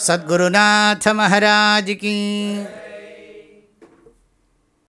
Speaker 1: सद्गुनाथ महाराज की।